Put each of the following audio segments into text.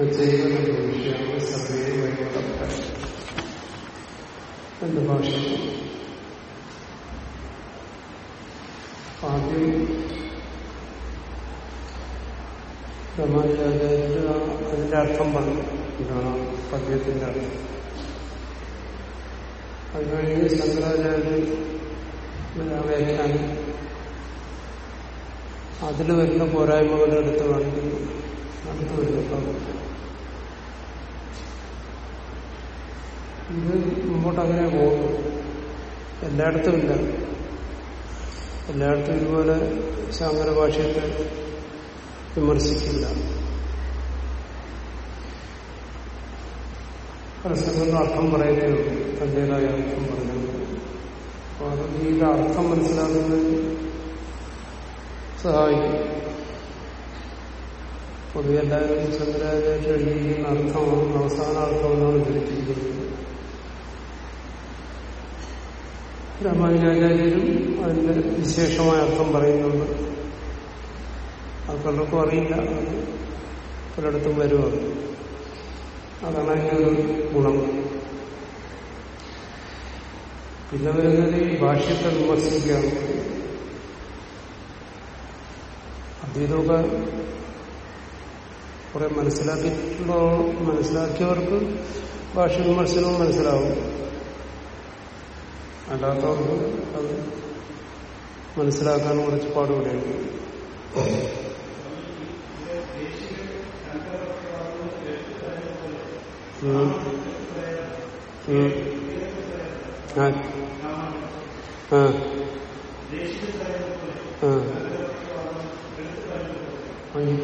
Survey വൈകുന്നേരം എന്ന് ഭാഷ ആദ്യം രാമാനുജാചാര്യർ അതിന്റെ അർത്ഥം പറഞ്ഞു. ഇതാണ് പദ്യത്തിന്റെ അർത്ഥം. അത് കഴിഞ്ഞ് ശങ്കരാചാര്യ വ്യാഖ്യാനം. അതിൽ വരുന്ന പോരായ്മകളെടുത്ത് കാണിക്കുന്നു അടുത്ത് വരുന്ന ഇത് മുമ്പോട്ട് അങ്ങനെ പോകുന്നു. എല്ലായിടത്തും ഇല്ല. എല്ലായിടത്തും ഇതുപോലെ ശാങ്കര ഭാഷയത്തെ വിമർശിക്കില്ല. പരസ്യങ്ങളുടെ അർത്ഥം പറയുകയോ തന്റേതായ അർത്ഥം പറഞ്ഞു അപ്പൊ അത് ഈ അർത്ഥം മനസ്സിലാക്കുന്നതിന് സഹായിക്കും. പൊതുവെ എല്ലാവരും ചന്ദ്രാചാര്യ എഴുതിയിരിക്കുന്ന അർത്ഥമാണ്. അവസാന അർത്ഥമെന്നാണ് ധരിച്ചിരിക്കുന്നത് രാമാനുജാചാര്യരും അതിന്റെ വിശേഷമായ അർത്ഥം പറയുന്നുണ്ട്. അത് പലർക്കും അറിയില്ല. പലയിടത്തും വരുവാണ്. അതാണ് അതിന്റെ ഒരു ഗുണം. പിന്നെ വരുന്നത് ഈ ഭാഷ്യത്തെ വിമർശിക്കുകയാണ്. അദ്വൈതമൊക്കെ കുറെ മനസ്സിലാക്കിയിട്ടുള്ള മനസ്സിലാക്കിയവർക്ക് ഭാഷ വിമർശനവും മനസ്സിലാവും. അല്ലാത്തവർക്ക് അത് മനസ്സിലാക്കാൻ കുറച്ച് പാടുകൂടെയുണ്ട് ഈ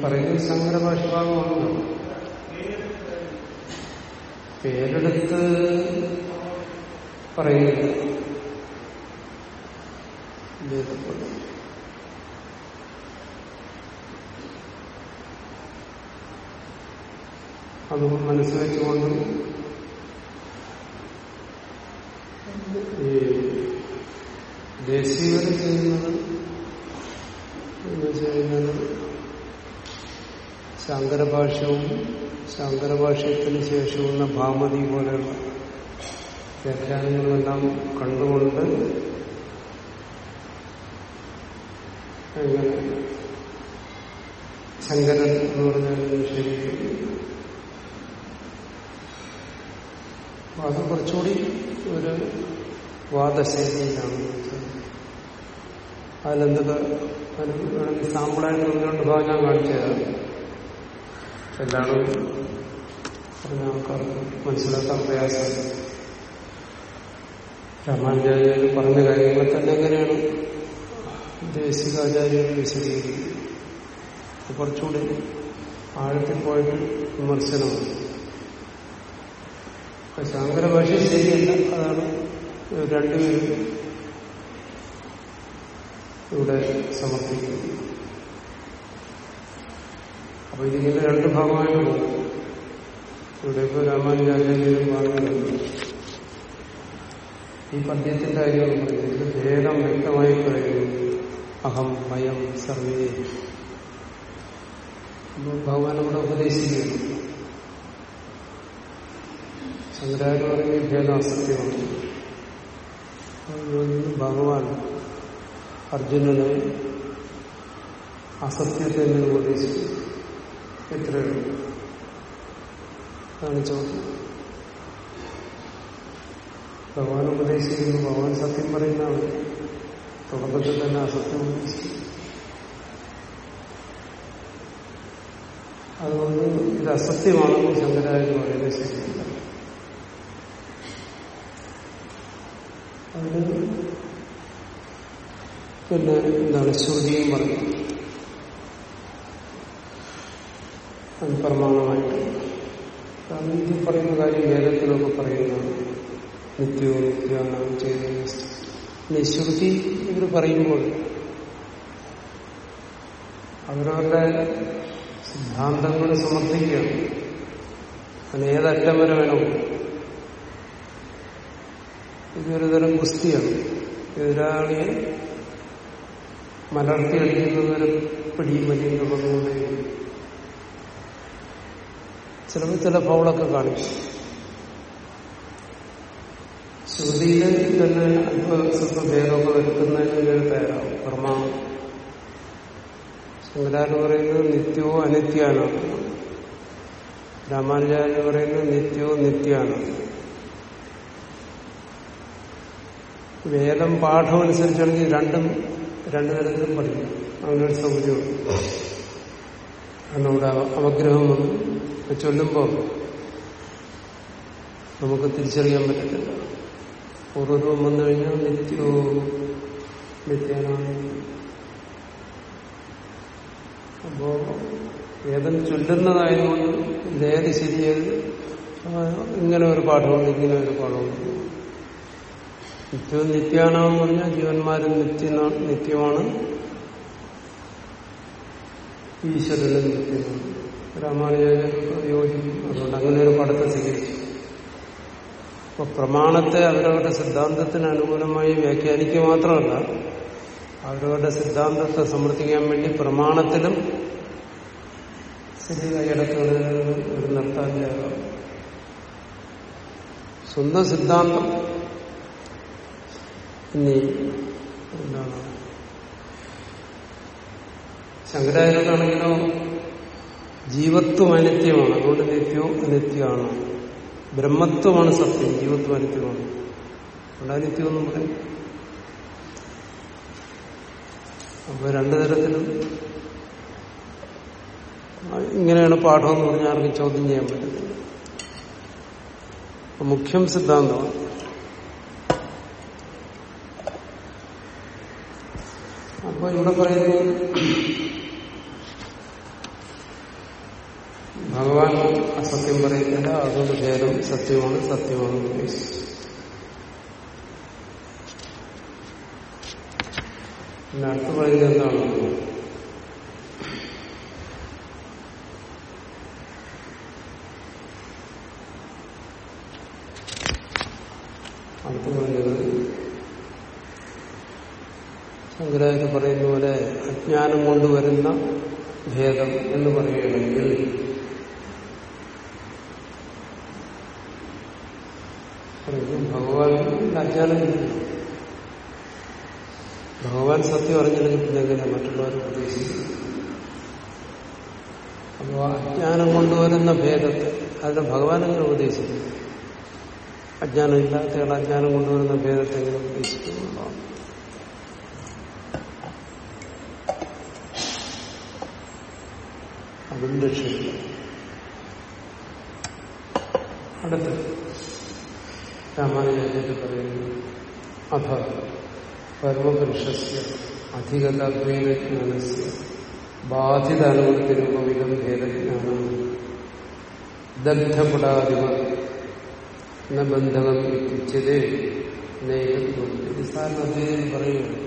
പറയുന്നത് ശങ്കര ഭാഷഭാഗമാണ്. പേരെടുത്ത് പറയുന്നത് അത് മനസ്സിലാക്കിക്കൊണ്ട് ദേശീയത ചെയ്യുന്നത് എന്ന് വെച്ച് കഴിഞ്ഞാൽ ശങ്കരഭാഷ്യവും ശങ്കരഭാഷ്യത്തിന് ശേഷമുള്ള ഭാമതി പോലെയുള്ള വ്യാഖ്യാനങ്ങളെല്ലാം കണ്ടുകൊണ്ട് എങ്ങനെ ശങ്കരൻ എന്ന് പറഞ്ഞാലും ശരി അത് കുറച്ചുകൂടി ഒരു വാദശൈലിയിലാണ് അതിലെന്തൊക്കെ അതിന് സാമ്പിളായിട്ട് ഒന്ന് രണ്ട് ഭാഗം ഞാൻ കാണിച്ചു തരാം എന്താണ് ആൾക്കാർക്ക് മനസ്സിലാക്കാൻ പ്രയാസം. രാമാനുജാചാര്യ പറഞ്ഞ കാര്യങ്ങളെ തന്നെ എങ്ങനെയാണ് ദേശികാചാര്യർ വിശദീകരിക്കുന്നത് കുറച്ചുകൂടി ആഴത്തിൽ പോയിട്ട് വിമർശനമാണ്. ശാങ്കര ഭാഷ ശരിയല്ല അതാണ് രണ്ടുപേരും ഇവിടെ സമർപ്പിക്കുന്നത്. അപ്പൊ ഇതിങ്ങനെ രണ്ട് ഭാഗമായിട്ടുണ്ട് ഇവിടെ ഇപ്പോൾ രാമാനുജാചാര്യരും പറയുന്നുണ്ട്. ഈ പദ്യത്തിന്റെ കാര്യം പറയുന്നത് ഭേദം വ്യക്തമായി പറയുന്നു. അഹം ഭയം സർവേ. അപ്പോൾ ഭഗവാൻ ഇവിടെ ഉപദേശിക്കുന്നു. ശങ്കരാചാര്യ പറയുന്ന ഭേദം അസത്യമാണ്. ഭഗവാൻ അർജുനനെ അസത്യത്തെ നിന്ന് ഉപദേശിച്ചു എത്രയുള്ളൂ അതാണ് ചോദ്യം ഭഗവാൻ ഉപദേശിക്കുന്നു. ഭഗവാൻ സത്യം പറയുന്നതാണ്. തുടക്കത്തിൽ തന്നെ അസത്യം ഉപദേശിക്കും അതുകൊണ്ട് ഇത് അസത്യമാണെന്ന് ശങ്കരാചാര്യ പറയുന്നത് ശരിയല്ല. അതിന് പിന്നെ എന്താണ് ശ്രുതിയും പറഞ്ഞു അത് പ്രമാണമായിട്ട് കാരണം ഇത് പറയുന്ന കാര്യം വേദത്തിലൊക്കെ പറയുന്നതാണ് നിത്യവും നിത്യാനാം ചെയ്ത. ശ്രുതി ഇവർ പറയുമ്പോൾ അവരവരുടെ സിദ്ധാന്തങ്ങൾ സമർത്ഥിക്കുകയാണ് അതിന് ഏതറ്റം വരെ വേണം. ഇതൊരു തരം ഗുസ്തിയാണ്. എതിരാളിയെ മലർത്തിയടിക്കുന്നവരെ പിടിയും വലിയ തുടർന്നുകൊണ്ടേയിരിക്കും. ചിലപ്പോൾ ചില ഫൗളൊക്കെ കാണിക്കും ശ്രുതിയിൽ തന്നെ അല്പസ്വല്പ ഭേദമൊക്കെ വരുത്തുന്നതിന് ഒരു തയ്യാറാവും പ്രമാണം ശങ്കരാചാര്യ പറയുന്നത് നിത്യവും അനിത്യാണ്. രാമാനുചാര്യ പറയുന്നത് നിത്യവും നിത്യാണ്. വേദം പാഠം അനുസരിച്ചാണെങ്കിൽ രണ്ടും രണ്ടു തരത്തിലും പഠിക്കും. അങ്ങനൊരു സൗകര്യമുണ്ട്. കാരണം ഇവിടെ അവഗ്രഹം വന്ന്. ചൊല്ലുമ്പോൾ നമുക്ക് തിരിച്ചറിയാൻ പറ്റത്തില്ല. പൂർവരൂപം വന്നു കഴിഞ്ഞാൽ നിത്യവും നിത്യനാണ് അപ്പോ വേദം ചൊല്ലുന്നതായതുകൊണ്ട് ഇതേത് ശരിയത് ഇങ്ങനെ ഒരു പാഠമുണ്ട് ഇങ്ങനെ ഒരു പാഠമുണ്ട്. നിത്യവും നിത്യാണെന്ന് പറഞ്ഞാൽ ജീവന്മാരും നിത്യ നിത്യമാണ്. ഈശ്വരനും നിത്യമാണ് രാമാനുജാചാര്യ യോജിക്കും അതുകൊണ്ട് അങ്ങനെ ഒരു പടത്തെ സ്വീകരിച്ചു. അപ്പൊ പ്രമാണത്തെ അവരവരുടെ സിദ്ധാന്തത്തിന് അനുകൂലമായി വ്യാഖ്യാനിക്കുക മാത്രമല്ല അവരവരുടെ സിദ്ധാന്തത്തെ സമർത്ഥിക്കാൻ വേണ്ടി പ്രമാണത്തിലും സ്ഥിതി കൈയടക്കുകളിൽ ഒരു നിർത്താൻ സ്വന്തം സിദ്ധാന്തം. ഇനി എന്താണ്? ശങ്കരാചാര്യനാണെങ്കിലോ ജീവത്വം അനിത്യമാണ് അതുകൊണ്ട് നിത്യവും അനിത്യമാണ് ബ്രഹ്മത്വമാണ് സത്യം. ജീവത്വം അനിത്യമാണ് അതുകൊണ്ട് എന്ന് പറയും അപ്പൊ രണ്ടു തരത്തിലും ഇങ്ങനെയാണ് പാഠം എന്ന് പറഞ്ഞാൽ ആർക്കും ചോദ്യം ചെയ്യാൻ പറ്റത്തില്ല. മുഖ്യം സിദ്ധാന്തമാണ്. അപ്പൊ ഇവിടെ പറയുന്നത് ഭഗവാൻ അസത്യം പറയുന്നില്ല. അതുകൊണ്ട് ഭേദം സത്യമാണ് സത്യമാണ്. ഉദ്ദേശിച്ചത് പിന്നെ അടുത്ത് പറയുന്നത് എന്താണ്? അടുത്ത് പറയുന്നത് ശങ്കരാചാര്യ പറയുന്ന പോലെ അജ്ഞാനം കൊണ്ടുവരുന്ന ഭേദം എന്ന് പറയുകയാണെങ്കിൽ ഭഗവാൻ അജ്ഞാനമില്ല ഭഗവാൻ സത്യം അറിഞ്ഞില്ലെങ്കിൽ പിന്നെ എങ്ങനെ മറ്റുള്ളവർ ഉപദേശിക്കും. അപ്പോ അജ്ഞാനം കൊണ്ടുവരുന്ന ഭേദത്തെ അതിന് ഭഗവാൻ എങ്ങനെ ഉപദേശിക്കും? അജ്ഞാനം ഇല്ലാത്തയാൾ അജ്ഞാനം കൊണ്ടുവരുന്ന ഭേദത്തെ എങ്ങനെ ഉപദേശിക്കുന്നുള്ളതാണ് അതും രക്ഷയില്ല. അടുത്ത് രാമാനുജാചാര്യ പറയുന്നു അഥ പരമപുരുഷസ്യ അധികതദ്വൈതജ്ഞാനസ്യ ബാധിത അനുഭവത്തിനുപവിധം ഭേദജ്ഞാനം ദഗ്ധപ്പെടാതിവ എന്ന ബന്ധകം എത്തിച്ചതേ സാറിന് അദ്ദേഹം പറയുന്നു.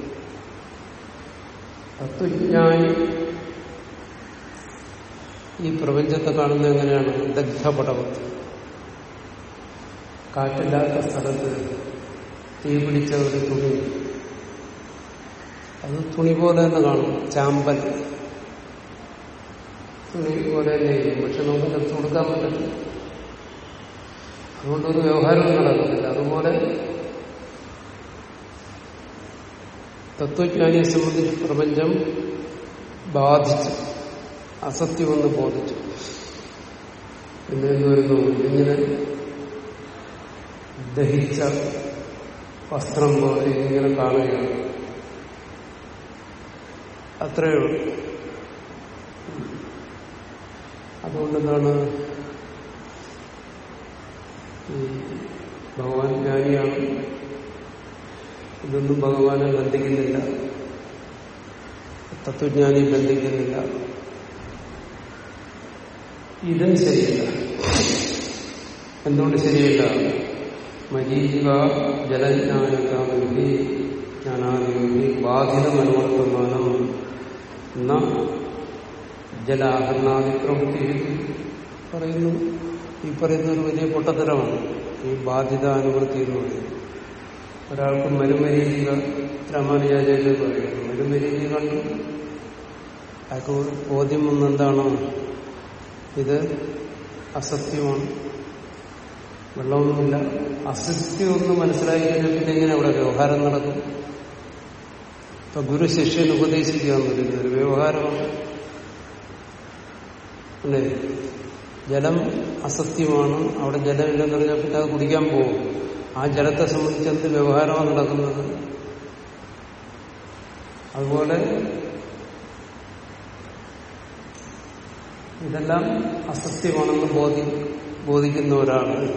തത്വജ്ഞാനി ഈ പ്രപഞ്ചത്തെ കാണുന്നത് എങ്ങനെയാണ്? ദഗ്ധപടവത്ത്. കാറ്റില്ലാത്ത സ്ഥലത്ത് തീ പിടിച്ച ഒരു തുണി അത് തുണി പോലെ തന്നെ കാണും. ചാമ്പൽ. തുണി പോലെ തന്നെ ചെയ്യും പക്ഷെ നമുക്ക് എടുത്തു കൊടുക്കാൻ പറ്റത്തില്ല. അതുകൊണ്ടൊരു വ്യവഹാരവും നടക്കുന്നില്ല അതുപോലെ തത്വജ്ഞാനിയെ സംബന്ധിച്ച് പ്രപഞ്ചം ബാധിച്ചു. അസത്യമെന്ന് ബോധിച്ചു. പിന്നെ എന്ത് വരുന്നു? ഇങ്ങനെ ദഹിച്ച വസ്ത്രം പോലെ ഇങ്ങനെ കാണുകയാണ്. അത്രയേ ഉള്ളൂ. അതുകൊണ്ടെന്താണ്? ഈ ഭഗവാൻ ജ്ഞാനിയാണ്. ഇതൊന്നും ഭഗവാനെ ബന്ധിക്കുന്നില്ല. തത്വജ്ഞാനി ബന്ധിക്കുന്നില്ല. ഇതും ശരിയല്ല. എന്തുകൊണ്ട് ശരിയല്ല? മരീചിക ജലജ്ഞാനകാമി ജ്ഞാനാദിയോഗി ബാധിതമനുവർത്തമാനം എന്ന ജലാഹരണാദി പ്രവൃത്തി പറയുന്നു ഈ പറയുന്ന ഒരു വലിയ പൊട്ടത്തരമാണ് ഈ ബാധിത അനുവൃത്തി എന്ന് പറയുന്നത്. ഒരാൾക്ക് മരുമരീചിക രാമാനുജാചാര്യ പറയുന്നു മരുമരീചിക അയാൾക്ക് ബോധ്യം വന്നെന്താണോ ഇത് അസത്യമാണ്. വെള്ളമൊന്നുമില്ല. അസൃഷ്ടി ഒന്ന് മനസ്സിലാക്കി കഴിഞ്ഞാൽ പിന്നെ എങ്ങനെ അവിടെ വ്യവഹാരം നടക്കും? ഇപ്പൊ ഗുരു ശിഷ്യൻ ഉപദേശിക്കുക എന്ന് പറയുന്നത് ഒരു വ്യവഹാരമാണ്. അല്ലേ ജലം അസത്യമാണ്. അവിടെ ജലമില്ലെന്ന് പറഞ്ഞാൽ പിന്നെ അത് കുടിക്കാൻ പോകും. ആ ജലത്തെ സംബന്ധിച്ച് എന്ത് വ്യവഹാരമാണ് നടക്കുന്നത്? അതുപോലെ ഇതെല്ലാം അസത്യമാണെന്ന് ബോധി ബോധിക്കുന്ന ഒരാൾ.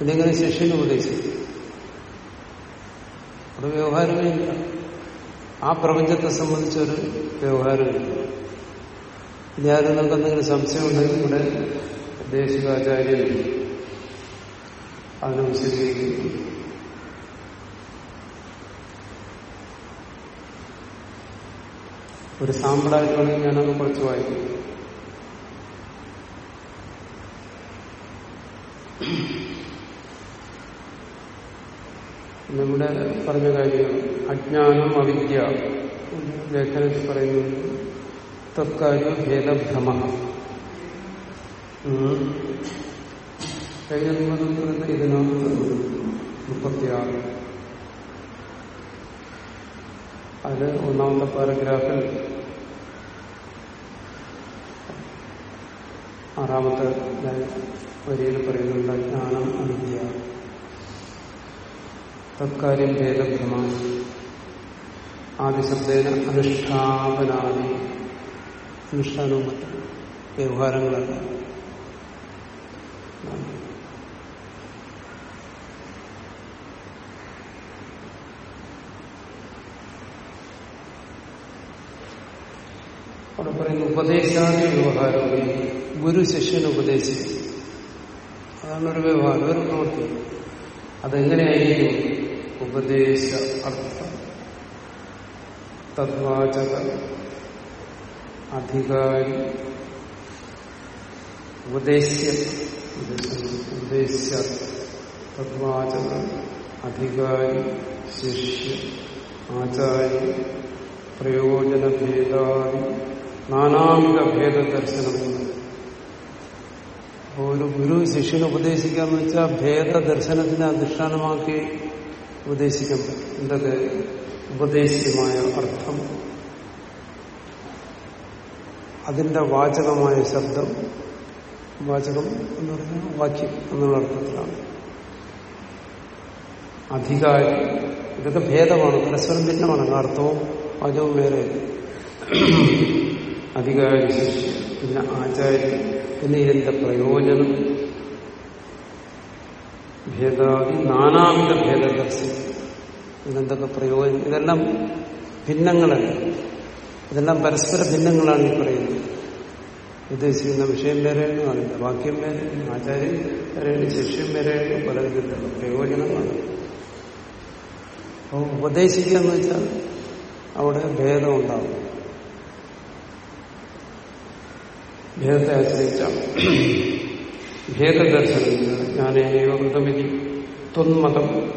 പിന്നെ ഇങ്ങനെ ശിഷ്യന് ഉപദേശിക്കും? അത് വ്യവഹാരമേ ഇല്ല ആ പ്രപഞ്ചത്തെ സംബന്ധിച്ചൊരു വ്യവഹാരമില്ല. ഇനി ആരും നമുക്ക് എന്തെങ്കിലും സംശയം ഉണ്ടെങ്കിൽ ഇവിടെ ദേശികാചാര്യൻ അതിനെ വിശദീകരിക്കുന്നു. ഒരു സാമ്പിളായിട്ട് വേണമെങ്കിൽ ഞാനത് കുറച്ച് വായിക്കും. നമ്മുടെ പറഞ്ഞ കാര്യം അജ്ഞാനം അവിദ്യ ലേഖനത്തിൽ പറയുന്നത് തത്കാര്യം ഭേദഭ്രമ കഴിഞ്ഞ ഇതിനകത്ത് മുപ്പത്തിയാറ്. അത് ഒന്നാമത്തെ പാരഗ്രാഫിൽ ആറാമത്തെ വരിയിൽ പറയുന്നുണ്ട് ജ്ഞാനം അവിദ്യ. തത്കാര്യം ഭേദഭ്രമാണ് ആദിശബ്ദേന അനുഷ്ഠാപനാദി. അനുഷ്ഠാനവും മറ്റും. വ്യവഹാരങ്ങളല്ല. അവിടെ പറയുന്ന ഉപദേശാദി വ്യവഹാരം ഗുരു ശിഷ്യന് ഉപദേശിക്കും. അതാണ് ഒരു വ്യവഹാരം ഒരു പ്രവൃത്തി. അതെങ്ങനെയായിരിക്കും? ഉപദേശ അർത്ഥം തദ്വാചക അധികാരി ഉപദേശ്യ ഉപദേശ തദ്വാചക അധികാരി ശിഷ്യ ആചാര്യ പ്രയോജനഭേദാദി നാനാവിധ ഭേദദർശനം അപ്പോൾ ഒരു ഗുരു ശിഷ്യനെ ഉപദേശിക്കാന്ന് വെച്ചാൽ ഭേദദർശനത്തിനെ അധിഷ്ഠാനമാക്കി ഉപദേശിക്കാൻ പറ്റും എന്തൊക്കെ ഉപദേശികമായ അർത്ഥം? അതിന്റെ വാചകമായ ശബ്ദം വാചകം എന്ന് പറഞ്ഞാൽ വാക്യം എന്നുള്ള അർത്ഥത്തിലാണ്. അധികാരി ഇതൊക്കെ ഭേദമാണ് പരസ്പരം ഭിന്നമാണ് അർത്ഥവും വാചകവും വേറെ. അധികാരി ശിഷ്യ പിന്നെ ആചാര്യം പിന്നെ ഇതിന്റെ പ്രയോജനം ഭേദാദി നാനാവിധ ഭേദദർശനം ഇതെന്തൊക്കെ പ്രയോജനം? ഇതെല്ലാം ഭിന്നങ്ങളല്ല. ഇതെല്ലാം പരസ്പര ഭിന്നങ്ങളാണ് ഈ പറയുന്നത്. ഉദ്ദേശിക്കുന്ന വിഷയം വേറെയാണ് അതിന്റെ വാക്യം വേറെയാണ് ആചാര്യം വേറെയാണ് ശിഷ്യം വേറെയാണ് പല വിധത്തിലുള്ള പ്രയോജനങ്ങളാണ് അപ്പോൾ ഉപദേശിക്കുക എന്ന് വെച്ചാൽ അവിടെ ഭേദം ഉണ്ടാവും. ഭേദത്തെ ആശ്രയിച്ചാണ്. ഭേദദർശനം ജ്ഞാനേയോ വൃതമിതി ത്വന്മതം.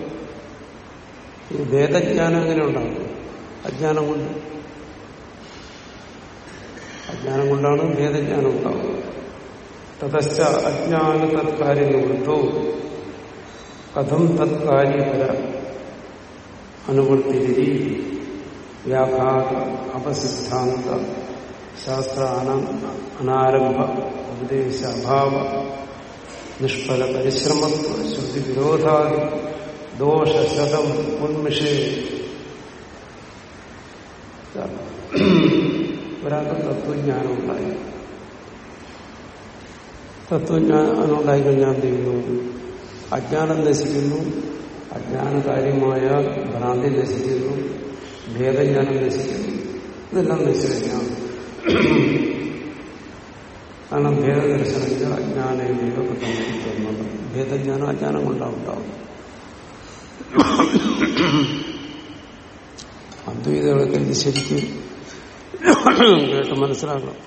ഈ വേദജ്ഞാനം എങ്ങനെ ഉണ്ടാകും? അജ്ഞാനം കൊണ്ട്. അജ്ഞാനം കൊണ്ടാണ് വേദജ്ഞാനം ഉണ്ടാകുന്നത്. തതശ്ച അജ്ഞാന തത്കാര്യ നിവൃത്തവും കഥം തത്കാര്യപര അനുവൃത്തി വ്യാഘാത അപസിദ്ധാന്ത. ശാസ്ത്ര അനാരംഭ. ഉപദേശ അഭാവ. നിഷ്ഫല പരിശ്രമത്വ ശുദ്ധി വിരോധാദി ദോഷശതം ഉന്മിഷേ. ഒരാൾക്ക് തത്വജ്ഞാനം ഉണ്ടായി. തത്വജ്ഞാനം ഉണ്ടായിക്കഴിഞ്ഞാൽ എന്ത് ചെയ്യുന്നു? അജ്ഞാനം നശിക്കുന്നു. അജ്ഞാനകാര്യമായ ഭ്രാന്തി നശിക്കുന്നു. ഭേദജ്ഞാനം നശിക്കുന്നു. ഇതെല്ലാം നശിച്ചു കാരണം ഭേദദർശനത്തിൽ അജ്ഞാന പ്രസംഗിക്കുന്നത് ഭേദജ്ഞാനം അജ്ഞാനം കൊണ്ടാണ് ഉണ്ടാവും അദ്വൈതകളൊക്കെ ഇത് ശരിക്കും കേട്ട് മനസ്സിലാക്കണം.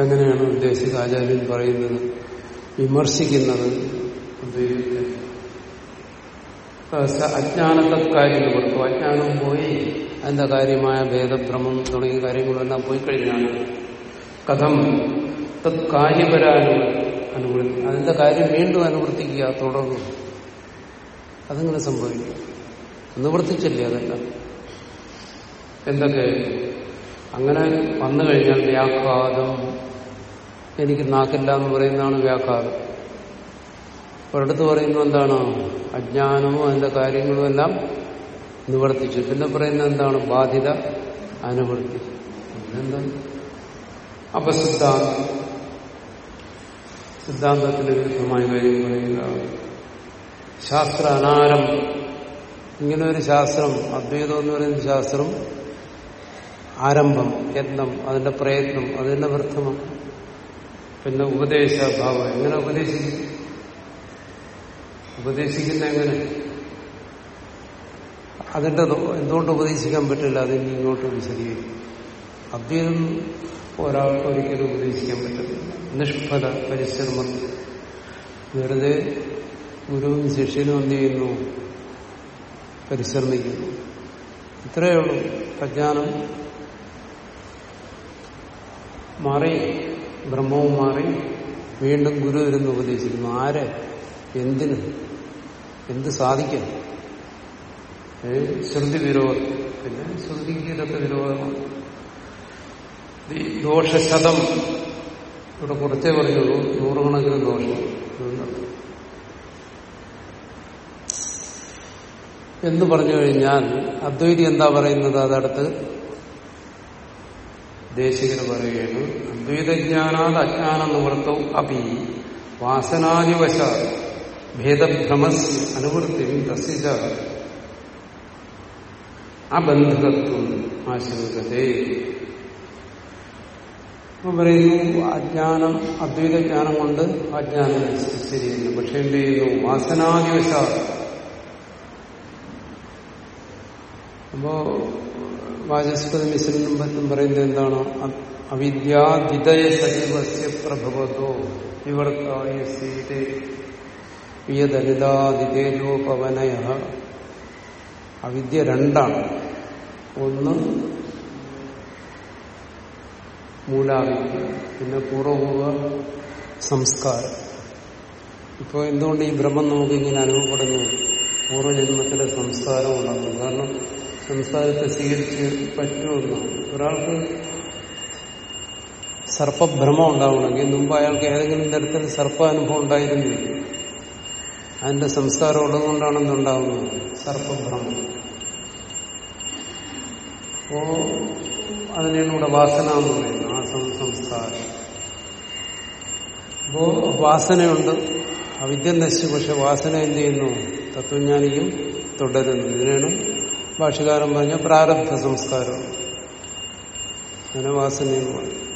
എങ്ങനെയാണ് ഉദ്ദേശിക ആചാര്യൻ പറയുന്നത്? വിമർശിക്കുന്നത് അദ്വൈതത്തെ അജ്ഞാനത്തെ കാര്യങ്ങൾ കൊടുക്കും അജ്ഞാനം പോയി അതിന്റെ കാര്യമായ ഭേദഭ്രമം തുടങ്ങിയ കാര്യങ്ങളെല്ലാം പോയി കഴിഞ്ഞാണ് കഥം തത് കാര്യപരാനുകൾ അനുവർത്തി അതിന്റെ കാര്യം വീണ്ടും അനുവർത്തിക്കുക തുടർന്നു അതിങ്ങനെ സംഭവിക്കും. നിവർത്തിച്ചില്ലേ അതെല്ലാം? എന്തൊക്കെ? അങ്ങനെ വന്നു കഴിഞ്ഞാൽ വ്യാഘാതം. എനിക്ക് നാക്കില്ല എന്ന് പറയുന്നതാണ് വ്യാഘാതം. ഒരിടത്ത് പറയുന്നു എന്താണ്? അജ്ഞാനവും അതിന്റെ കാര്യങ്ങളും എല്ലാം നിവർത്തിച്ചു. പിന്നെ പറയുന്നത് എന്താണ്? ബാധിത അനുവർത്തി. പിന്നെന്താ? അപ്പൊ സിദ്ധാന്തം. സിദ്ധാന്തത്തിന് വിരുദ്ധമായ കാര്യം പറയുക. ശാസ്ത്ര അനാരം ഇങ്ങനെ ഒരു ശാസ്ത്രം അദ്വൈതം എന്ന് പറയുന്ന ശാസ്ത്രം ആരംഭം യത്നം അതിന്റെ പ്രയത്നം അതിന്റെ വൃത്തമാണ് പിന്നെ ഉപദേശഭാവം. എങ്ങനെ ഉപദേശിക്കും ഉപദേശിക്കുന്ന എങ്ങനെ അതിന്റെ എന്തുകൊണ്ട് ഉപദേശിക്കാൻ പറ്റില്ല? അതിന് ഇങ്ങോട്ട് വിശദീകരിക്കും. അദ്വൈതം ഒരാൾക്ക് ഒരിക്കലും ഉപദേശിക്കാൻ പറ്റത്തില്ല. നിഷ്ഫല പരിശ്രമം. വെറുതെ ഗുരുവും ശിഷ്യനും എന്ത് ചെയ്യുന്നു? പരിശ്രമിക്കുന്നു. ഇത്രയേ ഉള്ളൂ. പ്രജ്ഞാനം മാറി ബ്രഹ്മവും മാറി. വീണ്ടും ഗുരു ഇരുന്ന് ഉപദേശിക്കുന്നു. ആരെ? എന്തിന്? എന്ത് സാധിക്കും? ശ്രുതി വിരോധം. പിന്നെ ശ്രുതിക്ക് വിരോധമാണ്. ഈ ദോഷശതം ഇവിടെ കുറച്ചേ പറഞ്ഞുള്ളൂ. നൂറുകണക്കിന് ദോഷം. എന്ന് പറഞ്ഞു കഴിഞ്ഞാൽ അദ്വൈതി എന്താ പറയുന്നത്? അതടുത്ത് ദേശികർ പറയുകയാണ് അദ്വൈതജ്ഞാനാത് അജ്ഞാന നിവൃത്തവും അപി വാസനാദിവശ ഭേദഭ്രമസ് അനുവൃത്തി തസ്യ അബന്ധകത്വം ആശങ്കതേ പറയുന്നു അജ്ഞാനം അദ്വൈത ജ്ഞാനം കൊണ്ട് അജ്ഞാനം ശരിയല്ല പക്ഷെ എന്ത് ചെയ്യുന്നു വാസനാദിവശ। അപ്പോ വാചസ്പതി മിശ്രനും പറ്റും പറയുന്നത് എന്താണ്? അവിദ്യാദിതയ സജീവസ്യ പ്രഭവതോ വിവർത്തായ സീതേ വിയദലിതാദിതേജോപവനയ അവിദ്യ രണ്ടാണ്. ഒന്ന് മൂലാവിദ്യ പിന്നെ പൂർവപൂർവ സംസ്കാരം. ഇപ്പോൾ എന്തുകൊണ്ട് ഈ ബ്രഹ്മം നമുക്കിങ്ങനെ അനുഭവപ്പെടുന്നു? പൂർവജന്മത്തിലെ സംസ്കാരം ഉണ്ടാകും കാരണം സംസ്കാരത്തെ സ്വീകരിച്ച് പറ്റുമെന്നാണ് ഒരാൾക്ക് സർപ്പഭ്രമം ഉണ്ടാവണമെങ്കിൽ മുമ്പ് അയാൾക്ക് ഏതെങ്കിലും തരത്തിൽ സർപ്പാനുഭവം ഉണ്ടായിരുന്നില്ല. അതിന്റെ സംസ്കാരം ഉള്ളതുകൊണ്ടാണെന്നുണ്ടാകുന്നത് സർപ്പഭ്രമം അപ്പോ അതിനാണ് ഇവിടെ വാസന എന്ന് പറയുന്നത്. ആ സംസ്കാരം. അപ്പോ വാസനയുണ്ട്. അവിദ്യ നശിച്ചു. പക്ഷെ വാസന എന്ത് ചെയ്യുന്നു? തത്വജ്ഞാനിക്കും തുടരുന്നു. ഇതിനാണ് ഭാഷകാരൻ പറഞ്ഞ പ്രാരബ്ധ സംസ്കാരം. അങ്ങനെ വാസനയെന്ന് പറയും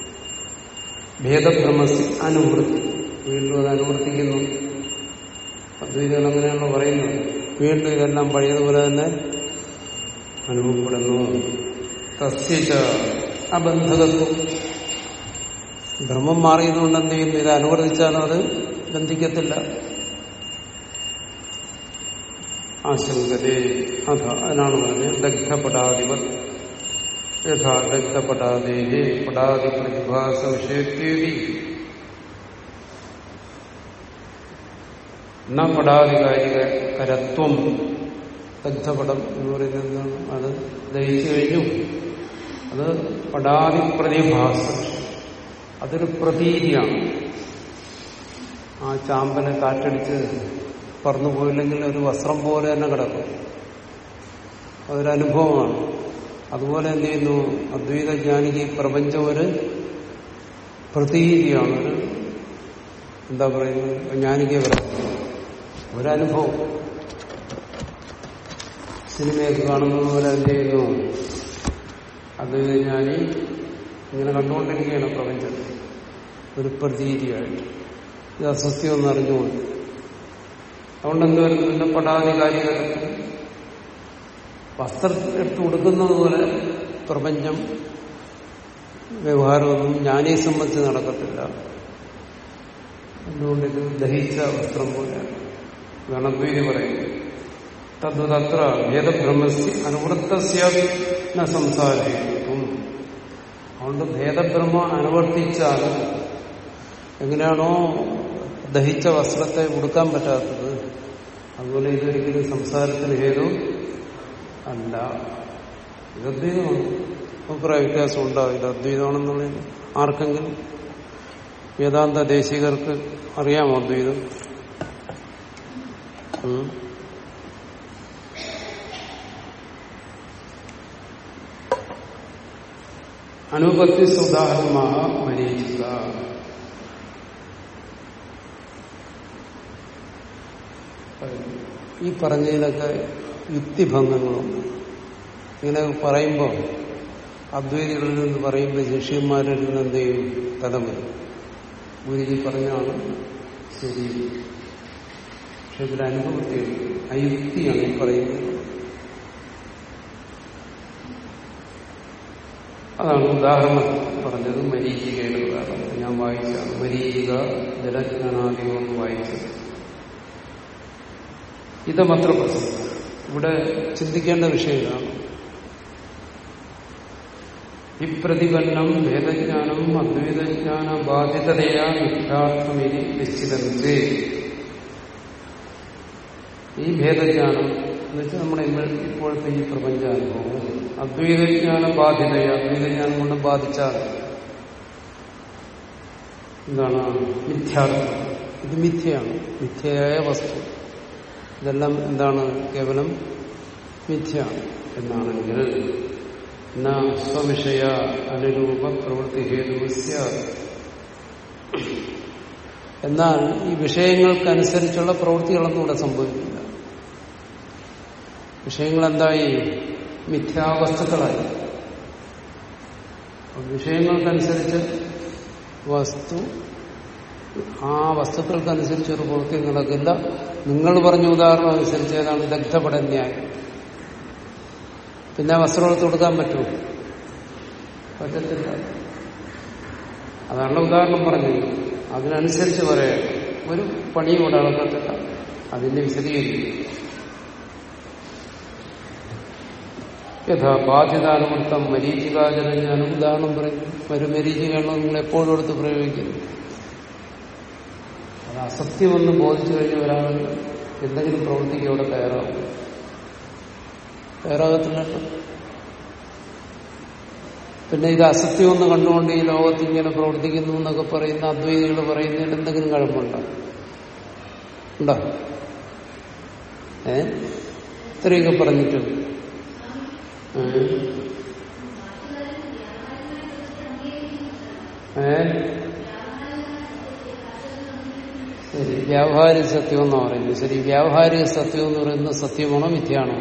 ഭേദഭ്രമസി അനുവൃത്തി വീണ്ടും അത് അനുവർത്തിക്കുന്നു. അദ്വൈതകൾ അങ്ങനെയാണല്ലോ പറയുന്നത്. വീണ്ടും ഇതെല്ലാം പഴയതുപോലെ തന്നെ അനുഭവപ്പെടുന്നു. തസ്യച്ച അബന്ധകത്വം. ഭ്രമം മാറിയതുകൊണ്ട് എന്ത് ചെയ്യുന്നു? ഇത് അനുവർത്തിച്ചാലും അത് ബന്ധിക്കത്തില്ല. ആശങ്കതേ. അഥ അതിനാണ് പറഞ്ഞത്. ദഗ്ധപടാധിപർ യഥാ ദഗ്ധപടാദേഹേ. പടാതി പ്രതിഭാസ വിഷയത്തേവി ന പടാധികാരിക കരത്വം ദഗ്ധപടം എന്ന് പറയുന്നത് അത് ദഹിച്ചു കഴിഞ്ഞു. അത് പടാതി പ്രതിഭാസം അതൊരു പ്രതീതിയാണ്. ആ ചാമ്പനെ കാറ്റടിച്ച് പറന്നു പോയില്ലെങ്കിൽ ഒരു വസ്ത്രം പോലെ തന്നെ കിടക്കും. അതൊരനുഭവമാണ് അതുപോലെ എന്ത് ചെയ്യുന്നു? അദ്വൈത ജ്ഞാനിക്ക് പ്രപഞ്ചം ഒരു പ്രതീതിയാണ്. ഒരു എന്താ പറയുന്നത്? ജ്ഞാനിക്ക് ഒരനുഭവം. സിനിമയൊക്കെ കാണുന്നത് പോലെ എന്ത് ചെയ്യുന്നു അത് ഞാൻ ഇങ്ങനെ കണ്ടുകൊണ്ടിരിക്കുകയാണ് പ്രപഞ്ചത്തെ ഒരു പ്രതീതിയായിട്ട്. ഇത് അസത്യം എന്ന് അറിഞ്ഞുകൊണ്ട്. അതുകൊണ്ട് എന്ത് വരുന്നു പിന്നെ പടാധികാരികൾക്ക് വസ്ത്രം എടുത്തു കൊടുക്കുന്നത് പോലെ പ്രപഞ്ചം വ്യവഹാരമൊന്നും ജ്ഞാനിയെ സംബന്ധിച്ച് നടക്കത്തില്ല. എന്തുകൊണ്ട് ഇത് ദഹിച്ച വസ്ത്രം പോലെയാണ്. ഗണദ്വൈതി പറയുന്നു തദ്വതത്ര ഭേദബ്രഹ്മസ്യ അനുവൃത്തസ്യ സംസാരിക്കും അതുകൊണ്ട് ഭേദബ്രഹ്മ അനുവർത്തിച്ചാൽ എങ്ങനെയാണോ ദഹിച്ച വസ്ത്രത്തെ ഉടുക്കാൻ പറ്റാത്തത് അതുപോലെ ഇതൊരിക്കലും സംസാരത്തിന് ഹേതു അല്ല. ഇത് അദ്വൈതമാണ്. അഭിപ്രായ വ്യത്യാസം ഉണ്ടാവും ഇത് അദ്വൈതമാണെന്നുള്ളത് ആർക്കെങ്കിലും വേദാന്ത ദേശികർക്ക് അറിയാമോ അദ്വൈതം. അനുപത്തി സുദാഹരണമായ മരീചിക. ഈ പറഞ്ഞതിലൊക്കെ യുക്തിഭംഗങ്ങളുണ്ട് ഇങ്ങനെ പറയുമ്പോൾ അദ്വൈതികളിൽ നിന്ന് പറയുമ്പോൾ ശിഷ്യന്മാരിൽ നിന്ന് എന്ത് ചെയ്യും? തലമുറ ഗുരുജി പറഞ്ഞാണ് ശരി പക്ഷെ അനുഭവത്തെയാണ് അയുക്തിയാണ് ഈ പറയുന്നത് അതാണ് ഉദാഹരണം പറഞ്ഞത് മരീചികയുടെ ഉദാഹരണം. ഞാൻ വായിച്ചാണ് മരീചിക ജലജ്ഞാനാദികം വായിച്ചത്. ഇതമത്ര പ്രസംഗം ഇവിടെ ചിന്തിക്കേണ്ട വിഷയമാണ് ഇപ്രതിപന്നം ഭേദജ്ഞാനം അദ്വൈതജ്ഞാന ബാധിതതയാ നിശ്ചിതം നിശ്ചിതന്തി. ഈ ഭേദജ്ഞാനം എന്ന് വെച്ചാൽ നമ്മുടെ ഇപ്പോഴത്തെ ഈ പ്രപഞ്ചാനുഭവം. അദ്വൈതജ്ഞാനം ബാധിതയ അദ്വൈതജ്ഞാനം കൊണ്ട് ബാധിച്ചാൽ എന്താണ്? മിഥ്യാർത്ഥം. ഇത് മിഥ്യയാണ്. മിഥ്യയായ വസ്തു. ഇതെല്ലാം എന്താണ്? കേവലം മിഥ്യയാണ് എന്നാണെങ്കിൽ സ്വവിഷയ അനുരൂപ പ്രവൃത്തി ഹേതുസ്യ എന്നാൽ ഈ വിഷയങ്ങൾക്കനുസരിച്ചുള്ള പ്രവൃത്തികളൊന്നും ഇവിടെ സംഭവിക്കില്ല. വിഷയങ്ങൾ എന്തായി മിഥ്യാവസ്തുക്കളായി വിഷയങ്ങൾക്കനുസരിച്ച് വസ്തു ആ വസ്തുക്കൾക്കനുസരിച്ച് ഒരു പ്രവൃത്തി നടക്കില്ല. നിങ്ങൾ പറഞ്ഞ ഉദാഹരണം അനുസരിച്ച് ഏതാണ്? ദഗ്ധപടന്യായം. പിന്നെ വസ്ത്രം എടുത്ത് കൊടുക്കാൻ പറ്റുമോ? പറ്റത്തില്ല. അതാണ് ഉദാഹരണം പറഞ്ഞത്. അതിനനുസരിച്ച് പറയാം ഒരു പണിയും കൂടെ നടക്കത്തില്ല അതിന്റെ വിശദീകരിക്കും. യഥാ ബാധ്യതാനുവൃത്തം മരീചികാചരം ഞാൻ ഉദാഹരണം പറയും. ഒരു മരീചികയാണോ നിങ്ങൾ എപ്പോഴും എടുത്ത് പ്രയോഗിക്കുന്നു അത് അസത്യമെന്ന് ബോധിച്ചു കഴിഞ്ഞ ഒരാൾ എന്തെങ്കിലും പ്രവൃത്തിക്ക് അവിടെ തയ്യാറാവും. തയ്യാറാകത്തില്ലല്ലോ പിന്നെ ഇത് അസത്യമെന്ന് കണ്ടുകൊണ്ട് ഈ ലോകത്ത് ഇങ്ങനെ പ്രവർത്തിക്കുന്നു എന്നൊക്കെ പറയുന്ന അദ്വൈതികൾ പറയുന്നതിൽ എന്തെങ്കിലും കഴമ്പുണ്ടോ ഉണ്ടോ? ഏ? ഇത്രയൊക്കെ പറഞ്ഞിട്ട്? ഏ? ശരി വ്യാവഹാരിക സത്യം എന്നാ പറയുന്നത്. ശരി വ്യാവഹാരിക സത്യം എന്ന് പറയുന്നത് സത്യമാണോ മിഥ്യയാണോ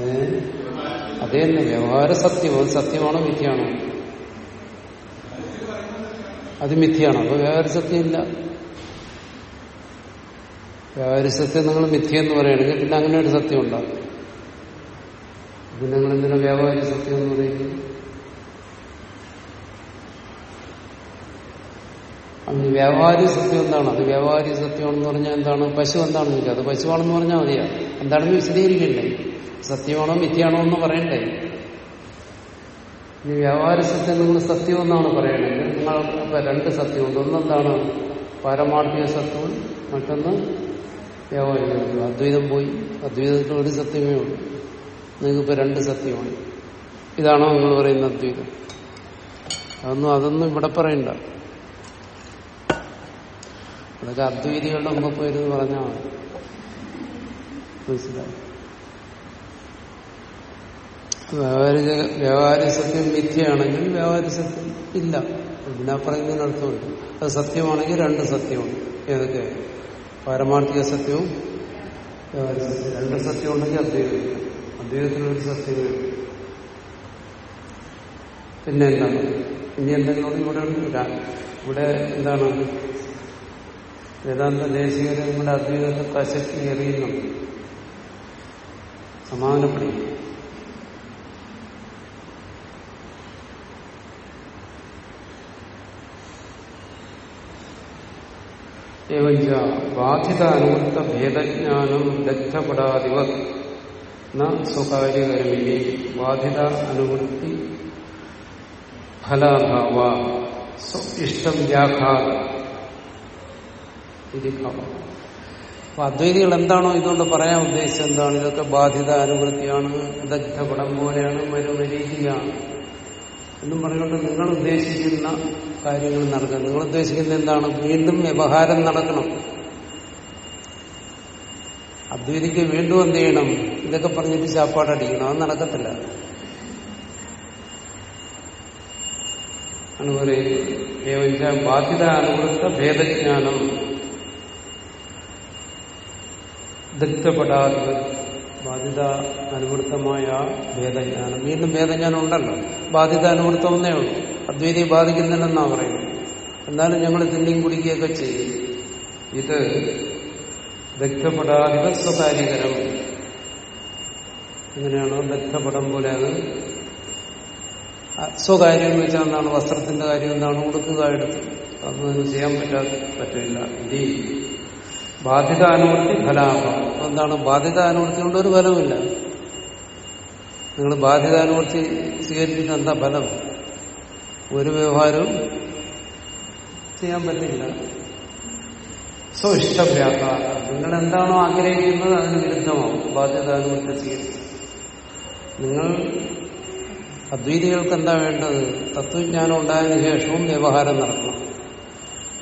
ഏ അത് തന്നെ വ്യവഹാര സത്യം അത് സത്യമാണോ മിഥ്യയാണോ? അത് മിഥ്യയാണോ അപ്പൊ വ്യവഹാര സത്യം ഇല്ല. വ്യവഹാര സത്യം നിങ്ങൾ മിഥ്യ എന്ന് പറയുകയാണെങ്കിൽ പിന്നെ അങ്ങനെ ഒരു സത്യം ഉണ്ടാകും പിന്നെ നിങ്ങൾ എന്തിനാ വ്യാവഹാരിക സത്യം എന്ന് പറയുന്നത്? അത് വ്യാപാരി സത്യം എന്താണ്? അത് വ്യാവഹാരിക സത്യമാണെന്ന് പറഞ്ഞാൽ എന്താണ്? പശു എന്താണെന്ന് ചോദിക്കുക. അത് പശുവാണെന്ന് പറഞ്ഞാൽ മതിയാ? എന്താണെന്ന് വിശദീകരിക്കണ്ടേ? സത്യമാണോ മിഥ്യയാണോ എന്ന് പറയണ്ടേ? ഈ വ്യാപാര സത്യം നിങ്ങൾ സത്യമെന്നാണ് പറയണത്. നിങ്ങൾ ഇപ്പൊ രണ്ട് സത്യമുണ്ട്. ഒന്നെന്താണ് പാരമാർത്ഥിക സത്യവും മറ്റൊന്ന് വ്യാപാരിക അദ്വൈതം പോയി. അദ്വൈതത്തിൽ ഒരു സത്യമേ ഉള്ളൂ. നിങ്ങൾക്കിപ്പോ രണ്ട് സത്യമാണ്. ഇതാണോ നിങ്ങൾ പറയുന്ന അദ്വൈതം? അതൊന്നും അതൊന്നും ഇവിടെ പറയണ്ട. അതൊക്കെ അദ്വൈതികളുടെ മുമ്പ് പോയിരുന്നു പറഞ്ഞാണ് മനസ്സിലായി? വ്യാവഹാരിക വ്യാവഹാരിക സത്യം മിഥ്യയാണെങ്കിൽ വ്യാവഹാരിക സത്യം ഇല്ല പിന്നെ പറയുന്നതിന് അത് സത്യമാണെങ്കിൽ രണ്ട് സത്യമാണ് ഏതൊക്കെ? പാരമാർത്ഥിക സത്യവും വ്യാവഹാരിക സത്യം രണ്ട് സത്യം ഉണ്ടെങ്കിൽ അദ്ദേഹം അദ്ദേഹത്തിനൊരു സത്യമേ പിന്നെ എന്താണ്? ഇനി എന്തെങ്കിലും ഇവിടെ ഇവിടെ എന്താണ്? വേദാന്ത ദേശീയരെ നമ്മുടെ അദ്വൈതത്തെ കശക്കി എറിയുന്നുണ്ട്. സമാധാനപ്പെടും ഏവഞ്ച ബാധിത അനുവൃത്ത ഭേദജ്ഞാനം ദഗ്ധപ്പെടാതിവ സ്വകാര്യകരമില്ലേ ബാധിത അനുവൃത്തി ഫലാഭാവ സ്വ ഇഷ്ടം വ്യാഘാത അപ്പൊ അദ്വൈതികൾ എന്താണോ ഇതുകൊണ്ട് പറയാൻ ഉദ്ദേശിച്ചത് എന്താണ്? ഇതൊക്കെ ബാധിത അനുവൃത്തിയാണ് ദഗ്ധപടം പോലെയാണ് മരുമരീതിയാണ് എന്നും പറഞ്ഞുകൊണ്ട് നിങ്ങൾ ഉദ്ദേശിക്കുന്ന കാര്യങ്ങൾ നടക്കുക നിങ്ങൾ ഉദ്ദേശിക്കുന്നത് എന്താണ്? വീണ്ടും വ്യവഹാരം നടക്കണം. അദ്വൈതിക്ക് വീണ്ടും എന്ത് ചെയ്യണം? ഇതൊക്കെ പറഞ്ഞിട്ട് ചാപ്പാടടിക്കണം അത് നടക്കത്തില്ല. അതുപോലെ ബാധിത അനുവൃത്ത ഭേദജ്ഞാനം ദഗ്ധപ്പെടാതെ ബാധ്യത അനുവൃത്തമായ ഭേദജ്ഞാനം. വീണ്ടും ഭേദജ്ഞാനം ഉണ്ടല്ലോ. ബാധ്യത അനുവൃത്തം ഒന്നേ ഉള്ളൂ. അദ്വൈതിയെ ബാധിക്കുന്നില്ലെന്നാ പറയുന്നത്. എന്നാലും ഞങ്ങൾ തിന്നിയും കുടിക്കുകയൊക്കെ ചെയ്യും. ഇത് ദഗ്ധപ്പെടാതിവ സ്വകാര്യകരം. എങ്ങനെയാണോ ദഗ്ധപടം പോലെ അത് സ്വകാര്യം എന്ന് വെച്ചാൽ എന്താണ്? വസ്ത്രത്തിന്റെ കാര്യം എന്താണ്? കൊടുക്കുക എടുത്ത്. അതൊന്നും ചെയ്യാൻ പറ്റാത്ത പറ്റില്ല. ഇനി ബാധ്യത അനുവർത്തി ഫലാഭാവം എന്താണ്? ബാധ്യത അനുവർത്തി കൊണ്ട് ഒരു ഫലമില്ല. നിങ്ങൾ ബാധ്യത അനുവർത്തി സ്വീകരിച്ചിട്ട് എന്താ ഫലം? ഒരു വ്യവഹാരവും ചെയ്യാൻ പറ്റില്ല. സോ സ്വഇഷ്ടവ്യാപാര നിങ്ങൾ എന്താണോ ആഗ്രഹിക്കുന്നത് അതിന് വിരുദ്ധമാവും. ബാധ്യത അനുവൃത്തി ചെയ്യും നിങ്ങൾ അദ്വൈതികൾക്ക് എന്താ വേണ്ടത്? തത്വജ്ഞാനം ഉണ്ടായതിനു ശേഷവും വ്യവഹാരം നടക്കണം.